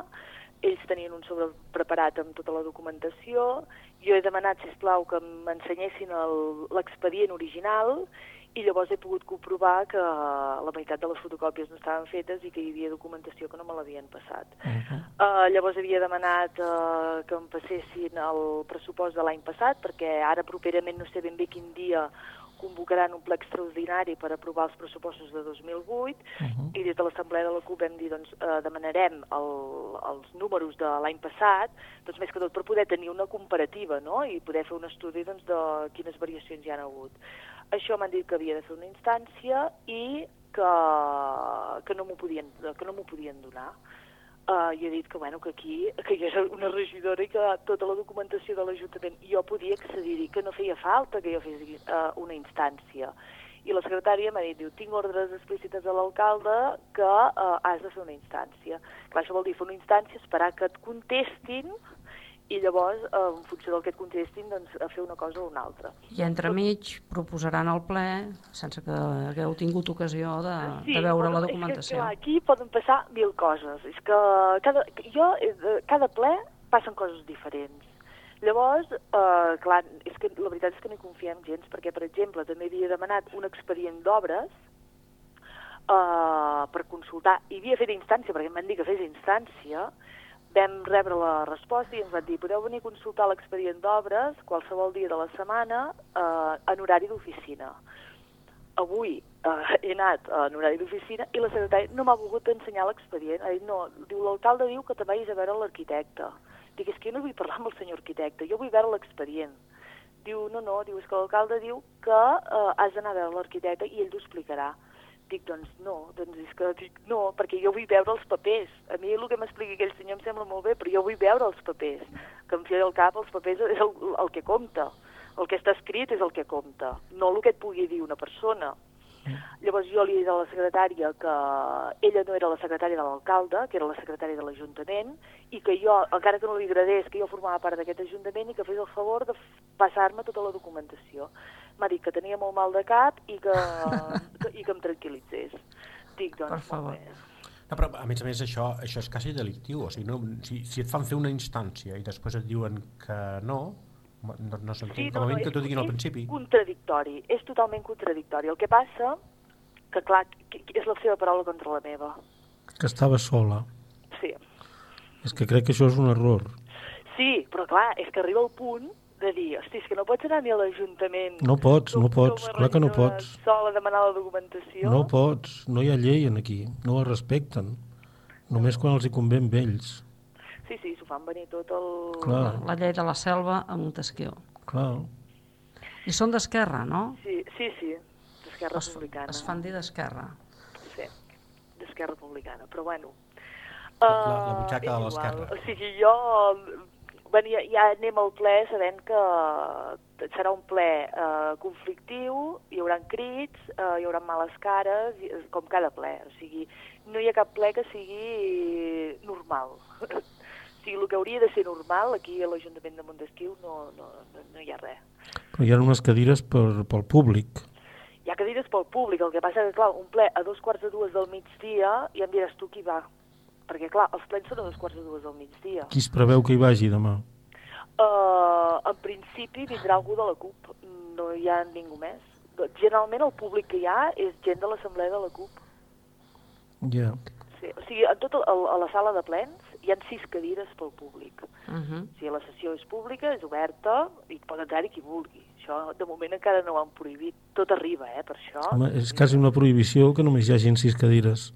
Ells tenien un sobre preparat amb tota la documentació. Jo he demanat, si plau que m'ensenyessin l'expedient original i llavors he pogut comprovar que la meitat de les fotocòpies no estaven fetes i que hi havia documentació que no me l'havien passat. Uh, llavors havia demanat uh, que em passessin el pressupost de l'any passat, perquè ara properament no sé ben bé quin dia convocaran un ple extraordinari per aprovar els pressupostos de 2008 Uh -huh. i des de l'Assemblea de la CUP vam dir doncs, eh, demanarem el, els números de l'any passat, doncs més que tot per poder tenir una comparativa no? i poder fer un estudi doncs, de quines variacions hi han hagut. Això m'han dit que havia de fer una instància i que, que no m'ho podien, que no podien donar. uh, i he dit que, bueno, que aquí que jo era una regidora i que tota la documentació de l'Ajuntament jo podia accedir-hi, que no feia falta que jo fes uh, una instància. I la secretària m'ha dit, diu, tinc ordres explícites de l'alcalde que uh, has de fer una instància. Clar, això vol dir fer una instància, esperar que et contestin i llavors, eh, en funció del que et contestin, doncs, a fer una cosa o una altra. I entremig proposaran al ple, sense que hagueu tingut ocasió de, de veure la documentació. És que, clar, aquí poden passar mil coses. És que cada, jo, eh, cada ple passen coses diferents. Llavors, eh, clar, és que la veritat és que no hi confiem gens, perquè, per exemple, també havia demanat un expedient d'obres eh, per consultar, i havia fet instància, perquè em van dir que fes instància, vam rebre la resposta i ens van dir podeu venir a consultar l'expedient d'obres qualsevol dia de la setmana eh, en horari d'oficina. Avui eh, he anat en horari d'oficina i la secretària no m'ha volgut ensenyar l'expedient. Ha dit, no, diu, l'alcalde diu que te vagis a veure l'arquitecte. Dic, és que jo no vull parlar amb el senyor arquitecte, jo vull veure l'expedient. Diu, no, no, diu, és que l'alcalde diu que eh, has d'anar a veure l'arquitecte i ell t'ho explicarà. Dic, doncs no, doncs és que dic no, perquè jo vull veure els papers. A mi el que m'expliqui aquell senyor em sembla molt bé, però jo vull veure els papers. Que em fia del cap, els papers és el, el que compta. El que està escrit és el que compta, no el que et pugui dir una persona. Llavors jo li he dit a la secretària que ella no era la secretària de l'alcalde, que era la secretària de l'Ajuntament, i que jo, encara que no li agradés que jo formava part d'aquest Ajuntament, i que fes el favor de passar-me tota la documentació. M'ha dit que tenia molt mal de cap i que, que, i que em tranquil·litzés. Dic, doncs, Per favor. No, però a més a més això, això és quasi delictiu, o sigui, no, si, si et fan fer una instància i després et diuen que no, no, no s'entén, com a mínim que t'ho diguin al principi. contradictori, és totalment contradictori. El que passa, que clar, que- que és la seva paraula contra la meva. Que estava sola. Sí. És que crec que això és un error. Sí, però clar, és que arriba el punt de dir, hosti, és que no pots anar ni a l'Ajuntament No pots, no pots, clar que no pots. sola a demanar la documentació. No pots, no hi ha llei en aquí, no la respecten. Només quan els hi convé amb ells. Sí, sí, s'ho fan venir tot el... Clar. La llei de la selva a Montesquieu. Clar. I són d'esquerra, no? Sí, sí, sí, d'Esquerra Es, Republicana. es fan dir d'esquerra. Sí, d'Esquerra Republicana, però bueno. La- la eh, butxaca és de l'esquerra. O sigui, jo... Bueno, ja, ja anem al ple sabent que serà un ple eh, conflictiu, hi haurà crits, eh, hi haurà males cares, com cada ple. O sigui, no hi ha cap ple que sigui normal. sigui, el que hauria de ser normal aquí a l'Ajuntament de Montesquieu no, no, no, no hi ha res. Però hi ha unes cadires per, pel públic. Hi ha cadires pel públic, el que passa que, clar, un ple a dos quarts de dues del migdia i em diràs tu qui va. Perquè, clar, els plens són a dos quarts de dues del migdia. Qui es preveu que hi vagi demà? Uh, en principi vindrà algú de la CUP, no hi ha ningú més. Generalment el públic que hi ha és gent de l'assemblea de la CUP. Ja. Sí. O sigui, en tot el, a la sala de plens hi han sis cadires pel públic. Uh -huh. O sigui, la sessió és pública, és oberta, i pot entrar-hi qui vulgui. Això, de moment, encara no ho han prohibit. Tot arriba, eh, per això. Home, és quasi una prohibició que només hi hagin sis cadires.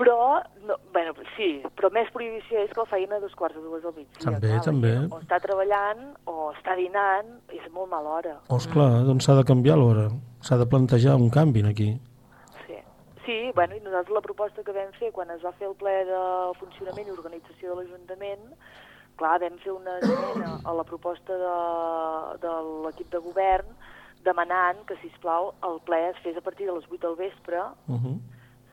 Però, no, bueno, sí, però més prohibició és que el feien a dos quarts de dues del migdia. També, clar, la també. O està treballant o està dinant, és molt mala hora. Oh, esclar, doncs s'ha de canviar l'hora. S'ha de plantejar un canvi aquí. Sí. bueno, i nosaltres la proposta que vam fer quan es va fer el ple de funcionament i organització de l'Ajuntament, clar, vam fer una esmena a la proposta de, de l'equip de govern demanant que, si plau el ple es fes a partir de les 8 del vespre Uh -huh.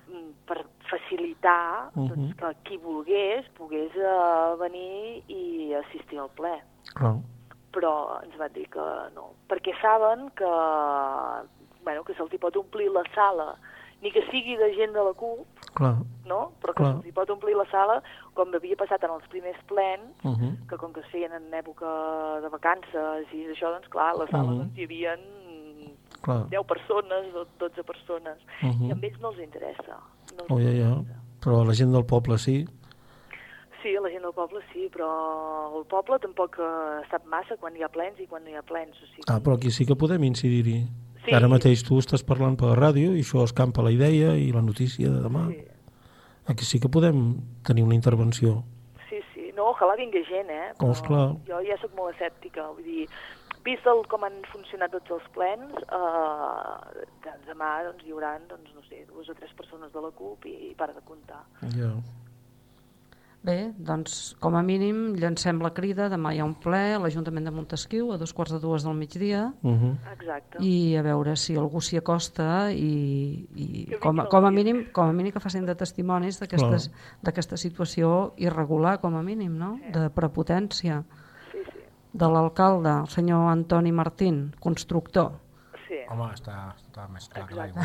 mm, per facilitar Mhm. doncs, que qui volgués pogués uh, venir i assistir al ple. Clar. Però ens van dir que no, perquè saben que, bueno, que se'ls pot omplir la sala, ni que sigui de gent de la CUP, Clar. no? però que se'ls pot omplir la sala, com havia passat en els primers plens, Uh -huh. que com que es feien en època de vacances i això, doncs clar, a la sala Mhm. doncs, hi havia Clar. 10 persones o 12 persones, Mhm. i a ells no els interessa. No els Oh, ja, ja. Però la gent del poble sí. Sí, la gent del poble sí, però el poble tampoc eh, sap massa quan hi ha plens i quan no hi ha plens. O sigui, Ah, però aquí sí que podem incidir-hi. Sí. Ara mateix tu estàs parlant per la ràdio i això escampa la idea i la notícia de demà. Sí. Aquí sí que podem tenir una intervenció. sí, sí. No, ojalà vingui gent, eh? Esclar. Jo ja sóc molt escèptica, vull dir, vist el, com han funcionat tots els plens, eh, de- demà doncs, hi haurà, doncs, no sé, dues o tres persones de la CUP i, i para de comptar. Ja. Bé, doncs, com a mínim, llancem la crida. Demà hi ha un ple a l'Ajuntament de Montesquieu a dos quarts de dues del migdia Uh -huh. Exacte. i a veure si algú s'hi acosta i, i com, a, com, a el mínim, com a mínim que facin de testimonis d'aquestes- d'aquesta situació irregular, com a mínim, no? de prepotència Sí, sí. de l'alcalde, el senyor Antoni Martín, constructor, Sí. Home, està, està més clar que l'aigua.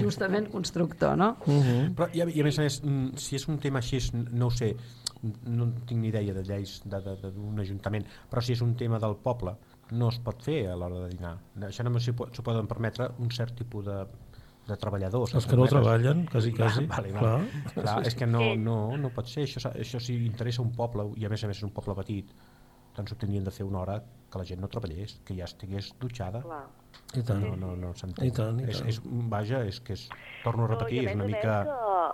justament constructor, no? Uh -huh. Però, i, a, I a més a més, mm, si és un tema així, no ho sé, no tinc ni idea de lleis d'un ajuntament, però si és un tema del poble, no es pot fer a l'hora de dinar. Això només s'ho po- s'ho poden permetre un cert tipus de, de treballadors. Els que no treballen, quasi, quasi, Va, vale, clar. vale. clar. és que no, no, no pot ser. Això, això si interessa un poble, i a més a més és un poble petit, doncs ho tindrien de fer una hora que la gent no treballés, que ja estigués dutxada. Clar. I tant. No, no, no s'entén. I tant, i és, tant. és, vaja, és que és, torno a repetir, no, és una mica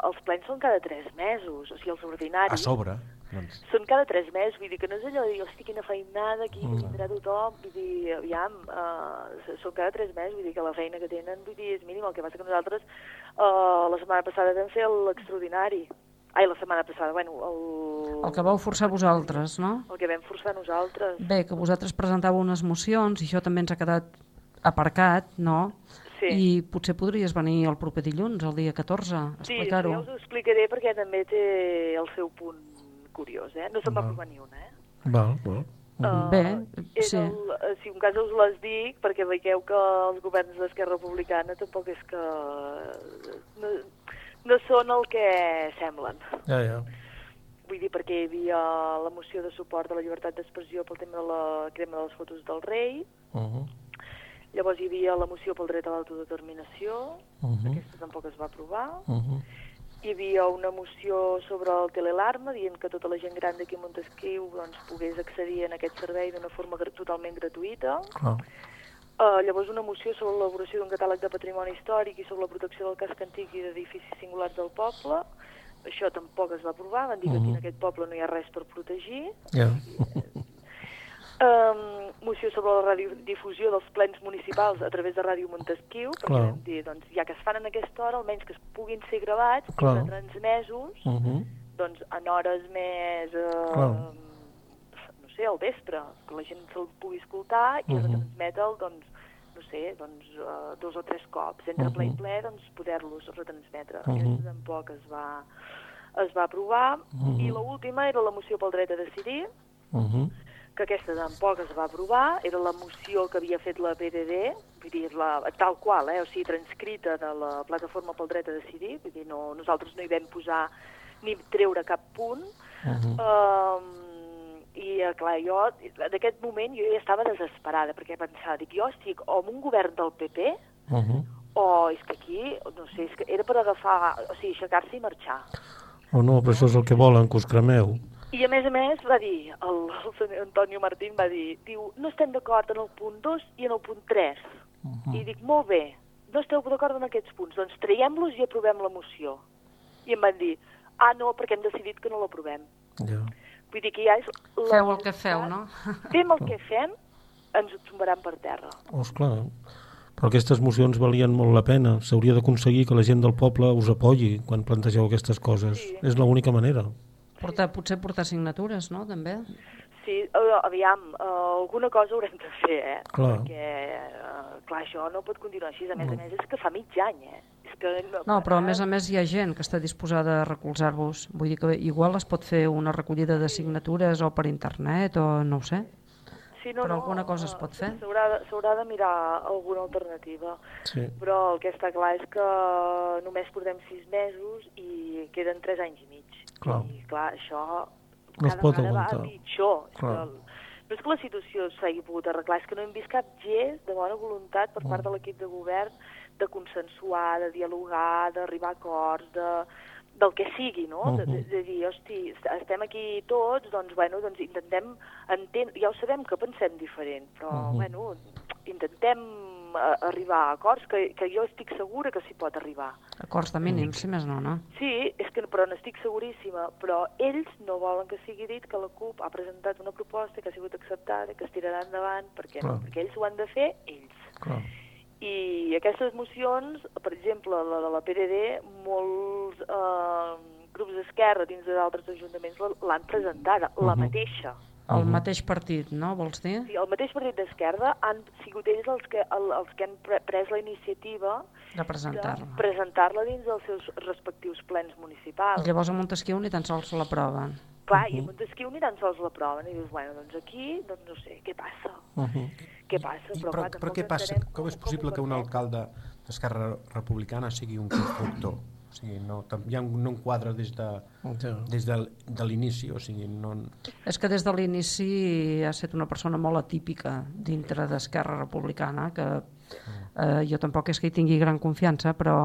els plens són cada tres mesos, o sigui, els ordinaris. a sobre. Doncs, Són cada tres mesos, vull dir que no és allò de dir, hosti, quina feinada, aquí, Mm. vindrà tothom, vull dir, aviam, uh, són cada tres mesos, vull dir que la feina que tenen, vull dir, és mínim, el que passa que nosaltres uh, la setmana passada vam fer l'extraordinari. Ai, la setmana passada, bueno, el, El que vau forçar vosaltres, no? el que vam forçar nosaltres. Bé, que vosaltres presentàveu unes mocions i això també ens ha quedat aparcat, no? Sí. I potser podries venir el proper dilluns, el dia 14, a Sí, explicar-ho. ja us ho explicaré perquè també té el seu punt curiós, eh? No se'n va provar ni una, eh? Val, val. Uh, Bé, era sí. El, eh, si un cas us les dic, perquè veieu que els governs d'Esquerra Republicana tampoc és que... No, no són el que semblen. Ja, ja. Vull dir, perquè hi havia la moció de suport a la llibertat d'expressió pel tema de la crema de les fotos del rei, Uh -huh. Llavors hi havia la moció pel dret a l'autodeterminació, Uh -huh. aquesta tampoc es va aprovar, Uh -huh. hi havia una moció sobre el telealarma dient que tota la gent gran d'aquí a Montesquieu doncs, pogués accedir en aquest servei d'una forma totalment gratuïta. Clar. Uh, llavors una moció sobre l'elaboració d'un catàleg de patrimoni històric i sobre la protecció del casc antic i d'edificis singulars del poble. Això tampoc es va aprovar, van dir que aquí en Mhm. aquest poble no hi ha res per protegir. Ja. Um, moció sobre la radiodifusió dels plens municipals a través de Ràdio Montesquieu, perquè Clar. vam dir, doncs, ja que es fan en aquesta hora, almenys que es puguin ser gravats Clar. i retransmesos Uh -huh. doncs, en hores més, eh, Clar. no sé, al vespre, que la gent se'l pugui escoltar i Mhm. retransmetre'l, doncs, no sé, doncs, uh, dos o tres cops. Entre ple i Mhm. ple, doncs, poder-los retransmetre. Mhm. Aquesta tampoc es va, es va aprovar. Mhm. I l'última era la moció pel dret a decidir, Uh -huh. Que aquesta tampoc es va aprovar, era la moció que havia fet la PDD, vull dir, la, tal qual, eh? o sigui, transcrita de la plataforma pel dret a decidir, vull dir, no, nosaltres no hi vam posar ni treure cap punt, Mhm. um, i eh, clar, jo, en aquest moment jo ja estava desesperada, perquè pensava, dic, jo estic o en un govern del PP, Uh -huh. o és que aquí, no sé, és que era per agafar, o sigui, aixecar-se i marxar. O no, però això és el que volen, que us cremeu. I a més a més va dir, el, el senyor Antonio Martín va dir, diu, no estem d'acord en el punt 2 i en el punt 3. Uh I dic, molt bé, no esteu d'acord en aquests punts, doncs traiem-los i aprovem la moció. I em van dir, ah, no, perquè hem decidit que no l'aprovem. Ja. Vull dir que ja és... La Feu el que feu, no? Fem el que fem, ens ho tombaran per terra. Oh, esclar. Però aquestes mocions valien molt la pena. S'hauria d'aconseguir que la gent del poble us apoyi quan plantegeu aquestes coses. Sí. És l'única manera. Portar, potser portar signatures, no?, també. Sí, uh, aviam, uh, alguna cosa haurem de fer, eh? Clar. Perquè, uh, clar, això no pot continuar així. A més a més, és que fa mig any, eh? És que no, No, però a més a més hi ha gent que està disposada a recolzar-vos. Vull dir que igual es pot fer una recollida de signatures o per internet o no ho sé. Sí, no, però no, alguna cosa es eh, pot fer. S'haurà de, s'haurà de mirar alguna alternativa. Sí. Però el que està clar és que només portem sis mesos i queden tres anys i mig. Clar. I clar, això No es pot va aguantar. És que, no és que la situació s'hagi pogut arreglar, és que no hem vist cap gest de bona voluntat per part de l'equip de govern de consensuar, de dialogar, d'arribar a acords, de, del que sigui, no? De, de, Mhm. de dir, hosti, est- estem aquí tots, doncs, bueno, doncs intentem entendre... Ja ho sabem que pensem diferent, però, Mhm. bueno, intentem eh, arribar a acords que, que jo estic segura que s'hi pot arribar. Acords de mínims, si més no, no? Sí, és que, però n'estic seguríssima, però ells no volen que sigui dit que la CUP ha presentat una proposta que ha sigut acceptada, que es tirarà endavant, perquè, no, perquè ells ho han de fer ells. Clar. I aquestes mocions, per exemple, la de la PDD, molts eh, grups d'esquerra dins d'altres ajuntaments la- l'han presentada, la Mhm. mateixa. El mateix partit, no, vols dir? Sí, el mateix partit d'esquerra han sigut ells els que, el, els que han pre pres la iniciativa De presentar-la. de presentar-la dins dels seus respectius plens municipals. I llavors a Montesquieu ni tan sols l'aproven. Clar, i a Montesquieu ni tan sols l'aproven i dius, bueno, doncs aquí, doncs no sé, què passa? Què passa? I, Però, però, clar, però què passa? entenem Com és possible que un alcalde d'Esquerra Republicana sigui un constructor? O sigui, no, ja no enquadra des de, des de, de l'inici, o sigui, no... És que des de l'inici ha estat una persona molt atípica dintre d'Esquerra Republicana, que eh, jo tampoc és que hi tingui gran confiança, però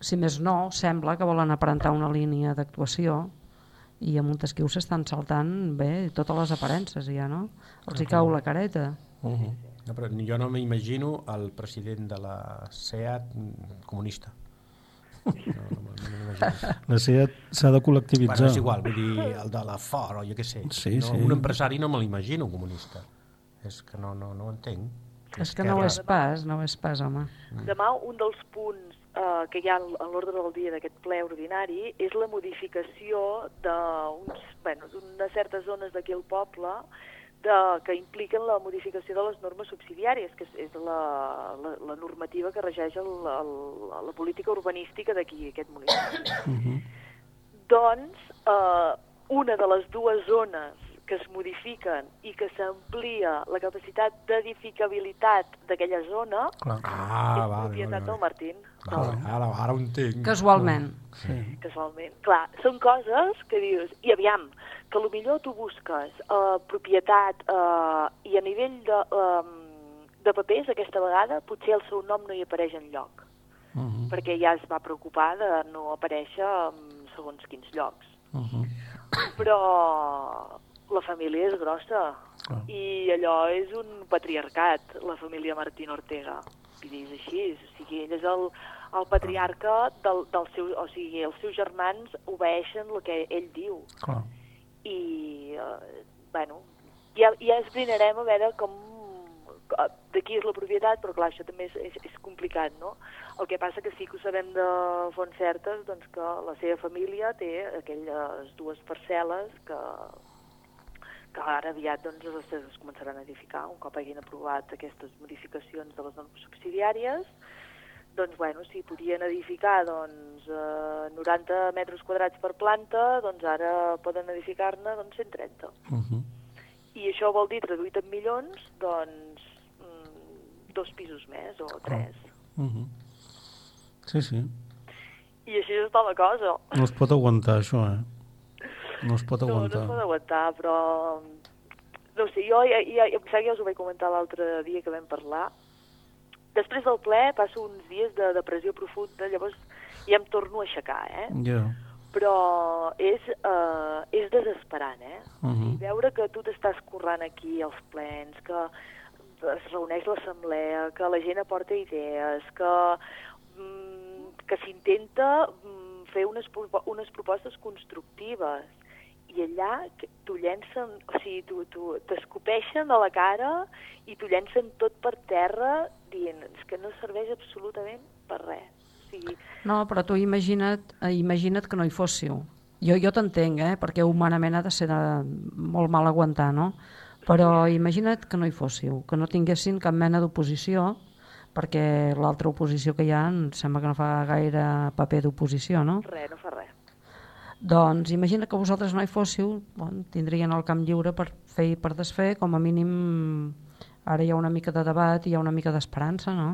si més no, sembla que volen aparentar una línia d'actuació i a Montesquieu s'estan saltant bé totes les aparences ja, no? Els hi cau la careta. No, però jo no m'imagino el president de la SEAT mm, comunista. No, no, no, no m'imagino. La SEAT s'ha de col·lectivitzar. Bueno, és igual, vull dir, el de la Ford o jo què sé. Sí, no, sí. Un empresari no me l'imagino comunista. És que no, no, no ho entenc. És que no ho és pas, no ho és pas, home. Demà un dels punts eh, que hi ha en en l'ordre del dia d'aquest ple ordinari és la modificació d'unes bueno, certes zones d'aquí al poble de, que impliquen la modificació de les normes subsidiàries, que és, és la, la, la normativa que regeix el, el, la política urbanística d'aquí, aquest municipi. Doncs, eh, una de les dues zones que es modifiquen i que s'amplia la capacitat d'edificabilitat d'aquella zona Clar. és Ah, va, propietat del Martín. Vale, ara, ara ho entenc. Casualment. Sí. Casualment. Clar, són coses que dius, i aviam, que millor tu busques eh, propietat eh, i a nivell de, eh, de papers aquesta vegada potser el seu nom no hi apareix en lloc, Uh -huh. perquè ja es va preocupar de no aparèixer en segons quins llocs. Uh -huh. Però la família és grossa Clar. i allò és un patriarcat, la família Martín Ortega. I és així, o sigui, ell és el, el patriarca del, del seu, o sigui, els seus germans obeeixen el que ell diu. Clar. I, eh, bueno, ja, ja esbrinarem a veure com de qui és la propietat, però clar, això també és, és, és complicat, no? El que passa que sí que ho sabem de fonts certes, doncs que la seva família té aquelles dues parcel·les que ara aviat doncs, es, es començaran a edificar, un cop hagin aprovat aquestes modificacions de les normes subsidiàries, doncs, bueno, si podien edificar doncs, eh, 90 metres quadrats per planta, doncs ara poden edificar-ne doncs, 130. Uh -huh. I això vol dir, traduït en milions, doncs, mm, dos pisos més o tres. Uh -huh. Sí, sí. I així està la cosa. No es pot aguantar, això, eh? No es pot No, no aguantar. es pot aguantar, però... No ho sé, jo ja, ja, que ja us ho vaig comentar l'altre dia que vam parlar. Després del ple passo uns dies de depressió profunda, llavors ja em torno a aixecar, eh? Ja. Però és, uh, és desesperant, eh? Uh -huh. I veure que tu t'estàs currant aquí als plens, que es reuneix l'assemblea, que la gent aporta idees, que, mm, que s'intenta mm, fer unes, unes propostes constructives i allà t'ho llencen, o sigui, t'escopeixen a la cara i t'ho llencen tot per terra dient "És que no serveix absolutament per res. O sigui, No, però tu imagina't, eh, imagina't que no hi fóssiu. Jo, jo t'entenc, eh? perquè humanament ha de ser de, molt mal aguantar, no? Però imagina't que no hi fóssiu, que no tinguessin cap mena d'oposició, perquè l'altra oposició que hi ha em sembla que no fa gaire paper d'oposició, no? res, no fa res. Doncs imagina que vosaltres no hi fóssiu, bon, tindrien el camp lliure per fer i per desfer, com a mínim ara hi ha una mica de debat i hi ha una mica d'esperança, no?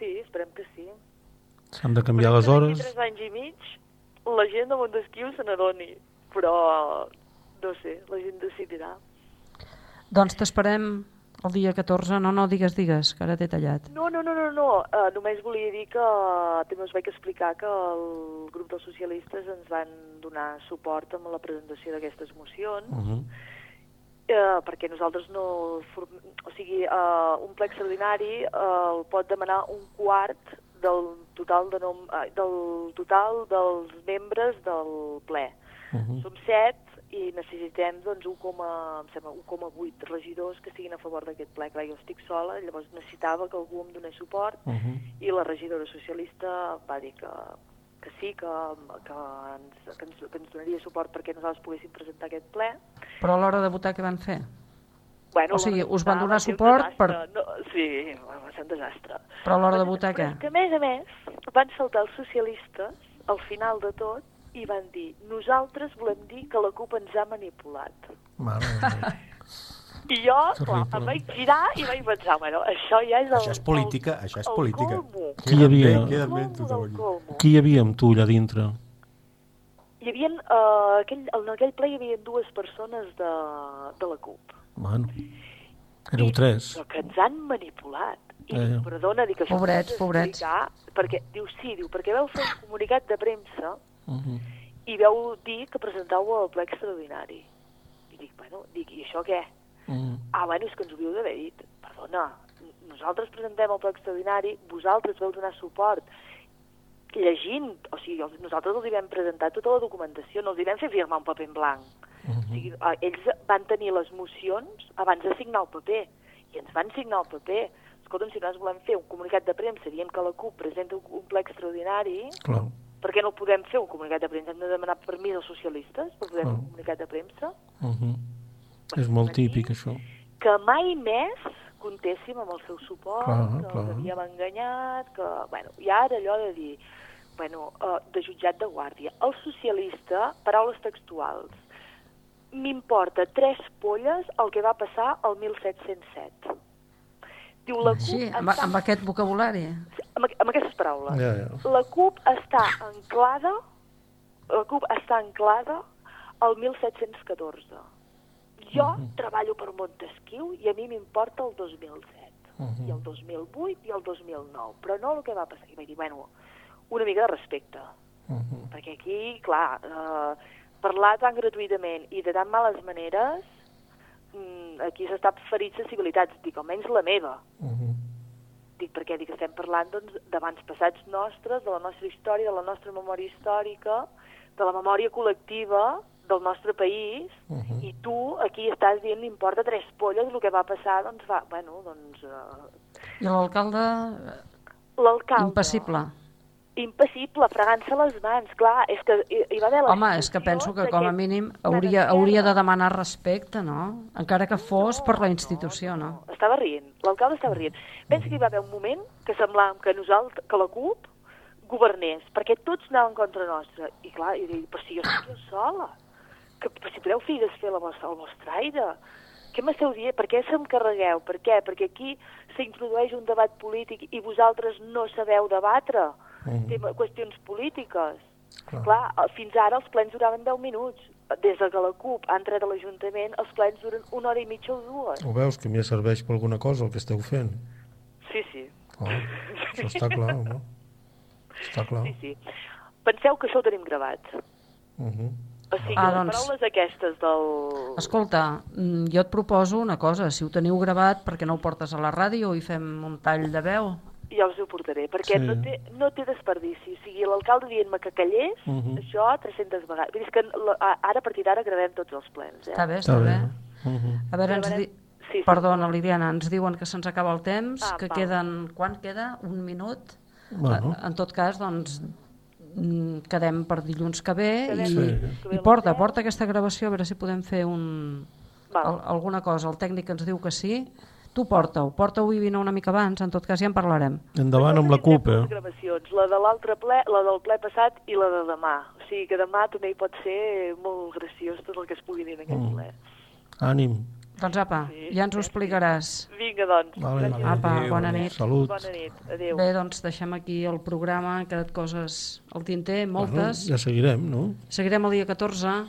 Sí, esperem que sí. S'han de canviar les hores. Tres anys i mig la gent de Montesquieu se n'adoni, però no sé, la gent decidirà. Doncs t'esperem el dia 14, no, no, digues, digues, que ara t'he tallat. No, no, no, no, no. Uh, només volia dir que uh, també us vaig explicar que el grup dels socialistes ens van donar suport amb la presentació d'aquestes mocions, Uh -huh. eh, perquè nosaltres no... form- O sigui, eh, un ple extraordinari eh, el pot demanar un quart del total, de nom, eh, del total dels membres del ple. Uh -huh. Som set i necessitem doncs, 1,, em sembla, 1,8 regidors que estiguin a favor d'aquest ple. Clar, jo estic sola, llavors necessitava que algú em donés suport Uh -huh. i la regidora socialista va dir que, que sí, que, que, ens, que, ens, que ens donaria suport perquè nosaltres poguéssim presentar aquest ple. Però a l'hora de votar què van fer? Bueno, O sigui, us van donar suport per-. No, sí, va ser un desastre. Però a l'hora de votar què? Que, a més a més, van saltar els socialistes al final de tot i van dir nosaltres volem dir que la CUP ens ha manipulat. Mare. I jo, clar, em vaig girar i vaig pensar, bueno, això ja és el... Això és política, el, això és el política. colmo. Qui hi havia? Queda bé, colmo. Qui hi havia amb tu allà dintre? Hi havia, uh, aquell, en aquell ple hi havia dues persones de, de la CUP. Bueno, éreu tres. Però que ens han manipulat. I Eh. dic, perdona, dic, això Pobrets, pobrets. Perquè, diu, sí, diu, perquè veu fer un comunicat de premsa Uh -huh. i veu dir que presentàveu el ple extraordinari. I dic, bueno, dic, i això què? Uh -huh. Ah, bueno, és que ens ho havíeu d'haver dit. Perdona, nosaltres presentem el ple extraordinari, vosaltres veu donar suport llegint, o sigui, nosaltres els hi vam presentar tota la documentació, no els hi vam fer firmar un paper en blanc. Uh O sigui, ells van tenir les mocions abans de signar el paper, i ens van signar el paper. Escolta'm, si nosaltres volem fer un comunicat de premsa dient que la CUP presenta un, un ple extraordinari, Clar. Per què no podem fer un comunicat de premsa? Hem de demanar permís als socialistes per poder fer Ah. un comunicat de premsa? Uh -huh. És molt típic, això. que mai més comptéssim amb el seu suport, Clar, que clar. els havíem enganyat, que, bueno, i ara allò de dir, bueno, uh, de jutjat de guàrdia. El socialista, paraules textuals, m'importa tres polles el que va passar el 1707. Diu, la CUP Sí, amb, està... amb aquest vocabulari. amb, amb aquestes paraules. Ja, ja. La CUP està anclada, la CUP està anclada al 1714. Jo Mhm. treballo per Montesquieu i a mi m'importa el 2007, Mhm. i el 2008 i el 2009, però no el que va passar. I vaig dir, bueno, una mica de respecte, Uh -huh. perquè aquí, clar, eh, parlar tan gratuïtament i de tan males maneres, aquí s'està ferit sensibilitats, dic, almenys la meva. Uh -huh. Dic, perquè dic, estem parlant doncs, d'abans passats nostres, de la nostra història, de la nostra memòria històrica, de la memòria col·lectiva del nostre país, Uh -huh. i tu aquí estàs dient n'importa tres polles el que va passar, doncs va, bueno, doncs... Uh, I l'alcalde, L'alcalde... impassible. Impassible, fregant-se les mans, clar, és que hi, hi va haver la Home, és que penso que com a mínim hauria, hauria de demanar respecte, no? Encara que fos per la institució, no? Estava rient, l'alcalde estava rient. Pensa que hi va haver un moment que semblava que nosaltres, que la CUP governés, perquè tots anaven contra nostra. I clar, i dic, però si jo estic jo sola, que, però si podeu fer i desfer la vostra, el vostre aire, què m'esteu dient? Per què se'm carregueu? Per què? Perquè aquí s'introdueix un debat polític i vosaltres no sabeu debatre Mhm. tema, qüestions polítiques. Clar. Clar, eh, fins ara els plens duraven 10 minuts. Des de que la CUP ha entrat a l'Ajuntament, els plens duren una hora i mitja o dues. Ho veus, que a mi serveix per alguna cosa el que esteu fent. Sí, sí. Oh, això està clar, home. Està clar. Sí, sí. Penseu que això ho tenim gravat. Uh -huh. O sigui, Ah, les doncs. paraules aquestes del... Escolta, mm, jo et proposo una cosa, si ho teniu gravat, perquè no ho portes a la ràdio i fem un tall de veu? Ja us ho portaré, perquè Sí. no, té, no té desperdici. O sigui, l'alcalde dient-me que callés, Mhm. això 300 vegades. Vull dir que ara, a partir d'ara, gravem tots els plens. Eh? Està bé, està, bé. Uh -huh. A veure, ens di... Sí, sí. Perdona, Liliana, ens diuen que se'ns acaba el temps, Ah, que val. queden... Quan queda? Un minut? Bueno. Eh, En tot cas, doncs, mm, quedem per dilluns que ve Quedem i, Sí. i porta, 10. porta aquesta gravació a veure si podem fer un, Val. al, alguna cosa. El tècnic ens diu que sí. Tu porta-ho, porta-ho i vine una mica abans, en tot cas ja en parlarem. Endavant amb la CUP, eh? gravacions, la de l'altre ple, la del ple passat i la de demà. O sigui que demà també hi pot ser molt graciós tot el que es pugui dir en aquest Mm. ple. Ànim. Doncs apa, Sí, ja ens ho explicaràs. Vinga, doncs. Vale. Gràcies. Apa, Adéu. bona nit. Salut. Bona nit. Adéu. Bé, doncs deixem aquí el programa, han quedat coses al tinter, moltes. Bueno, ja seguirem, no? Seguirem el dia 14,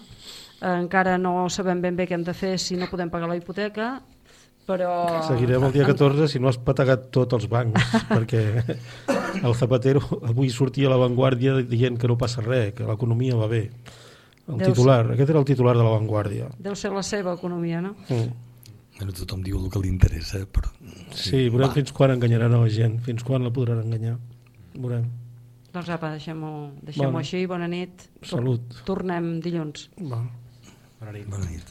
eh, encara no sabem ben bé què hem de fer si no podem pagar la hipoteca, però... Seguirem el dia 14 si no has pategat tots els bancs, perquè el Zapatero avui sortia a l'avantguàrdia dient que no passa res, que l'economia va bé. El Deu titular, aquest era el titular de l'avantguàrdia. Deu ser la seva economia, no? Mm. Bueno, tothom diu el que li interessa, però... Sí, veurem va. fins quan enganyaran a la gent, fins quan la podran enganyar. Veurem. Doncs apa, deixem-ho deixem Bona. així, bona nit. Salut. Tornem dilluns. Va. Bona nit. Bona nit.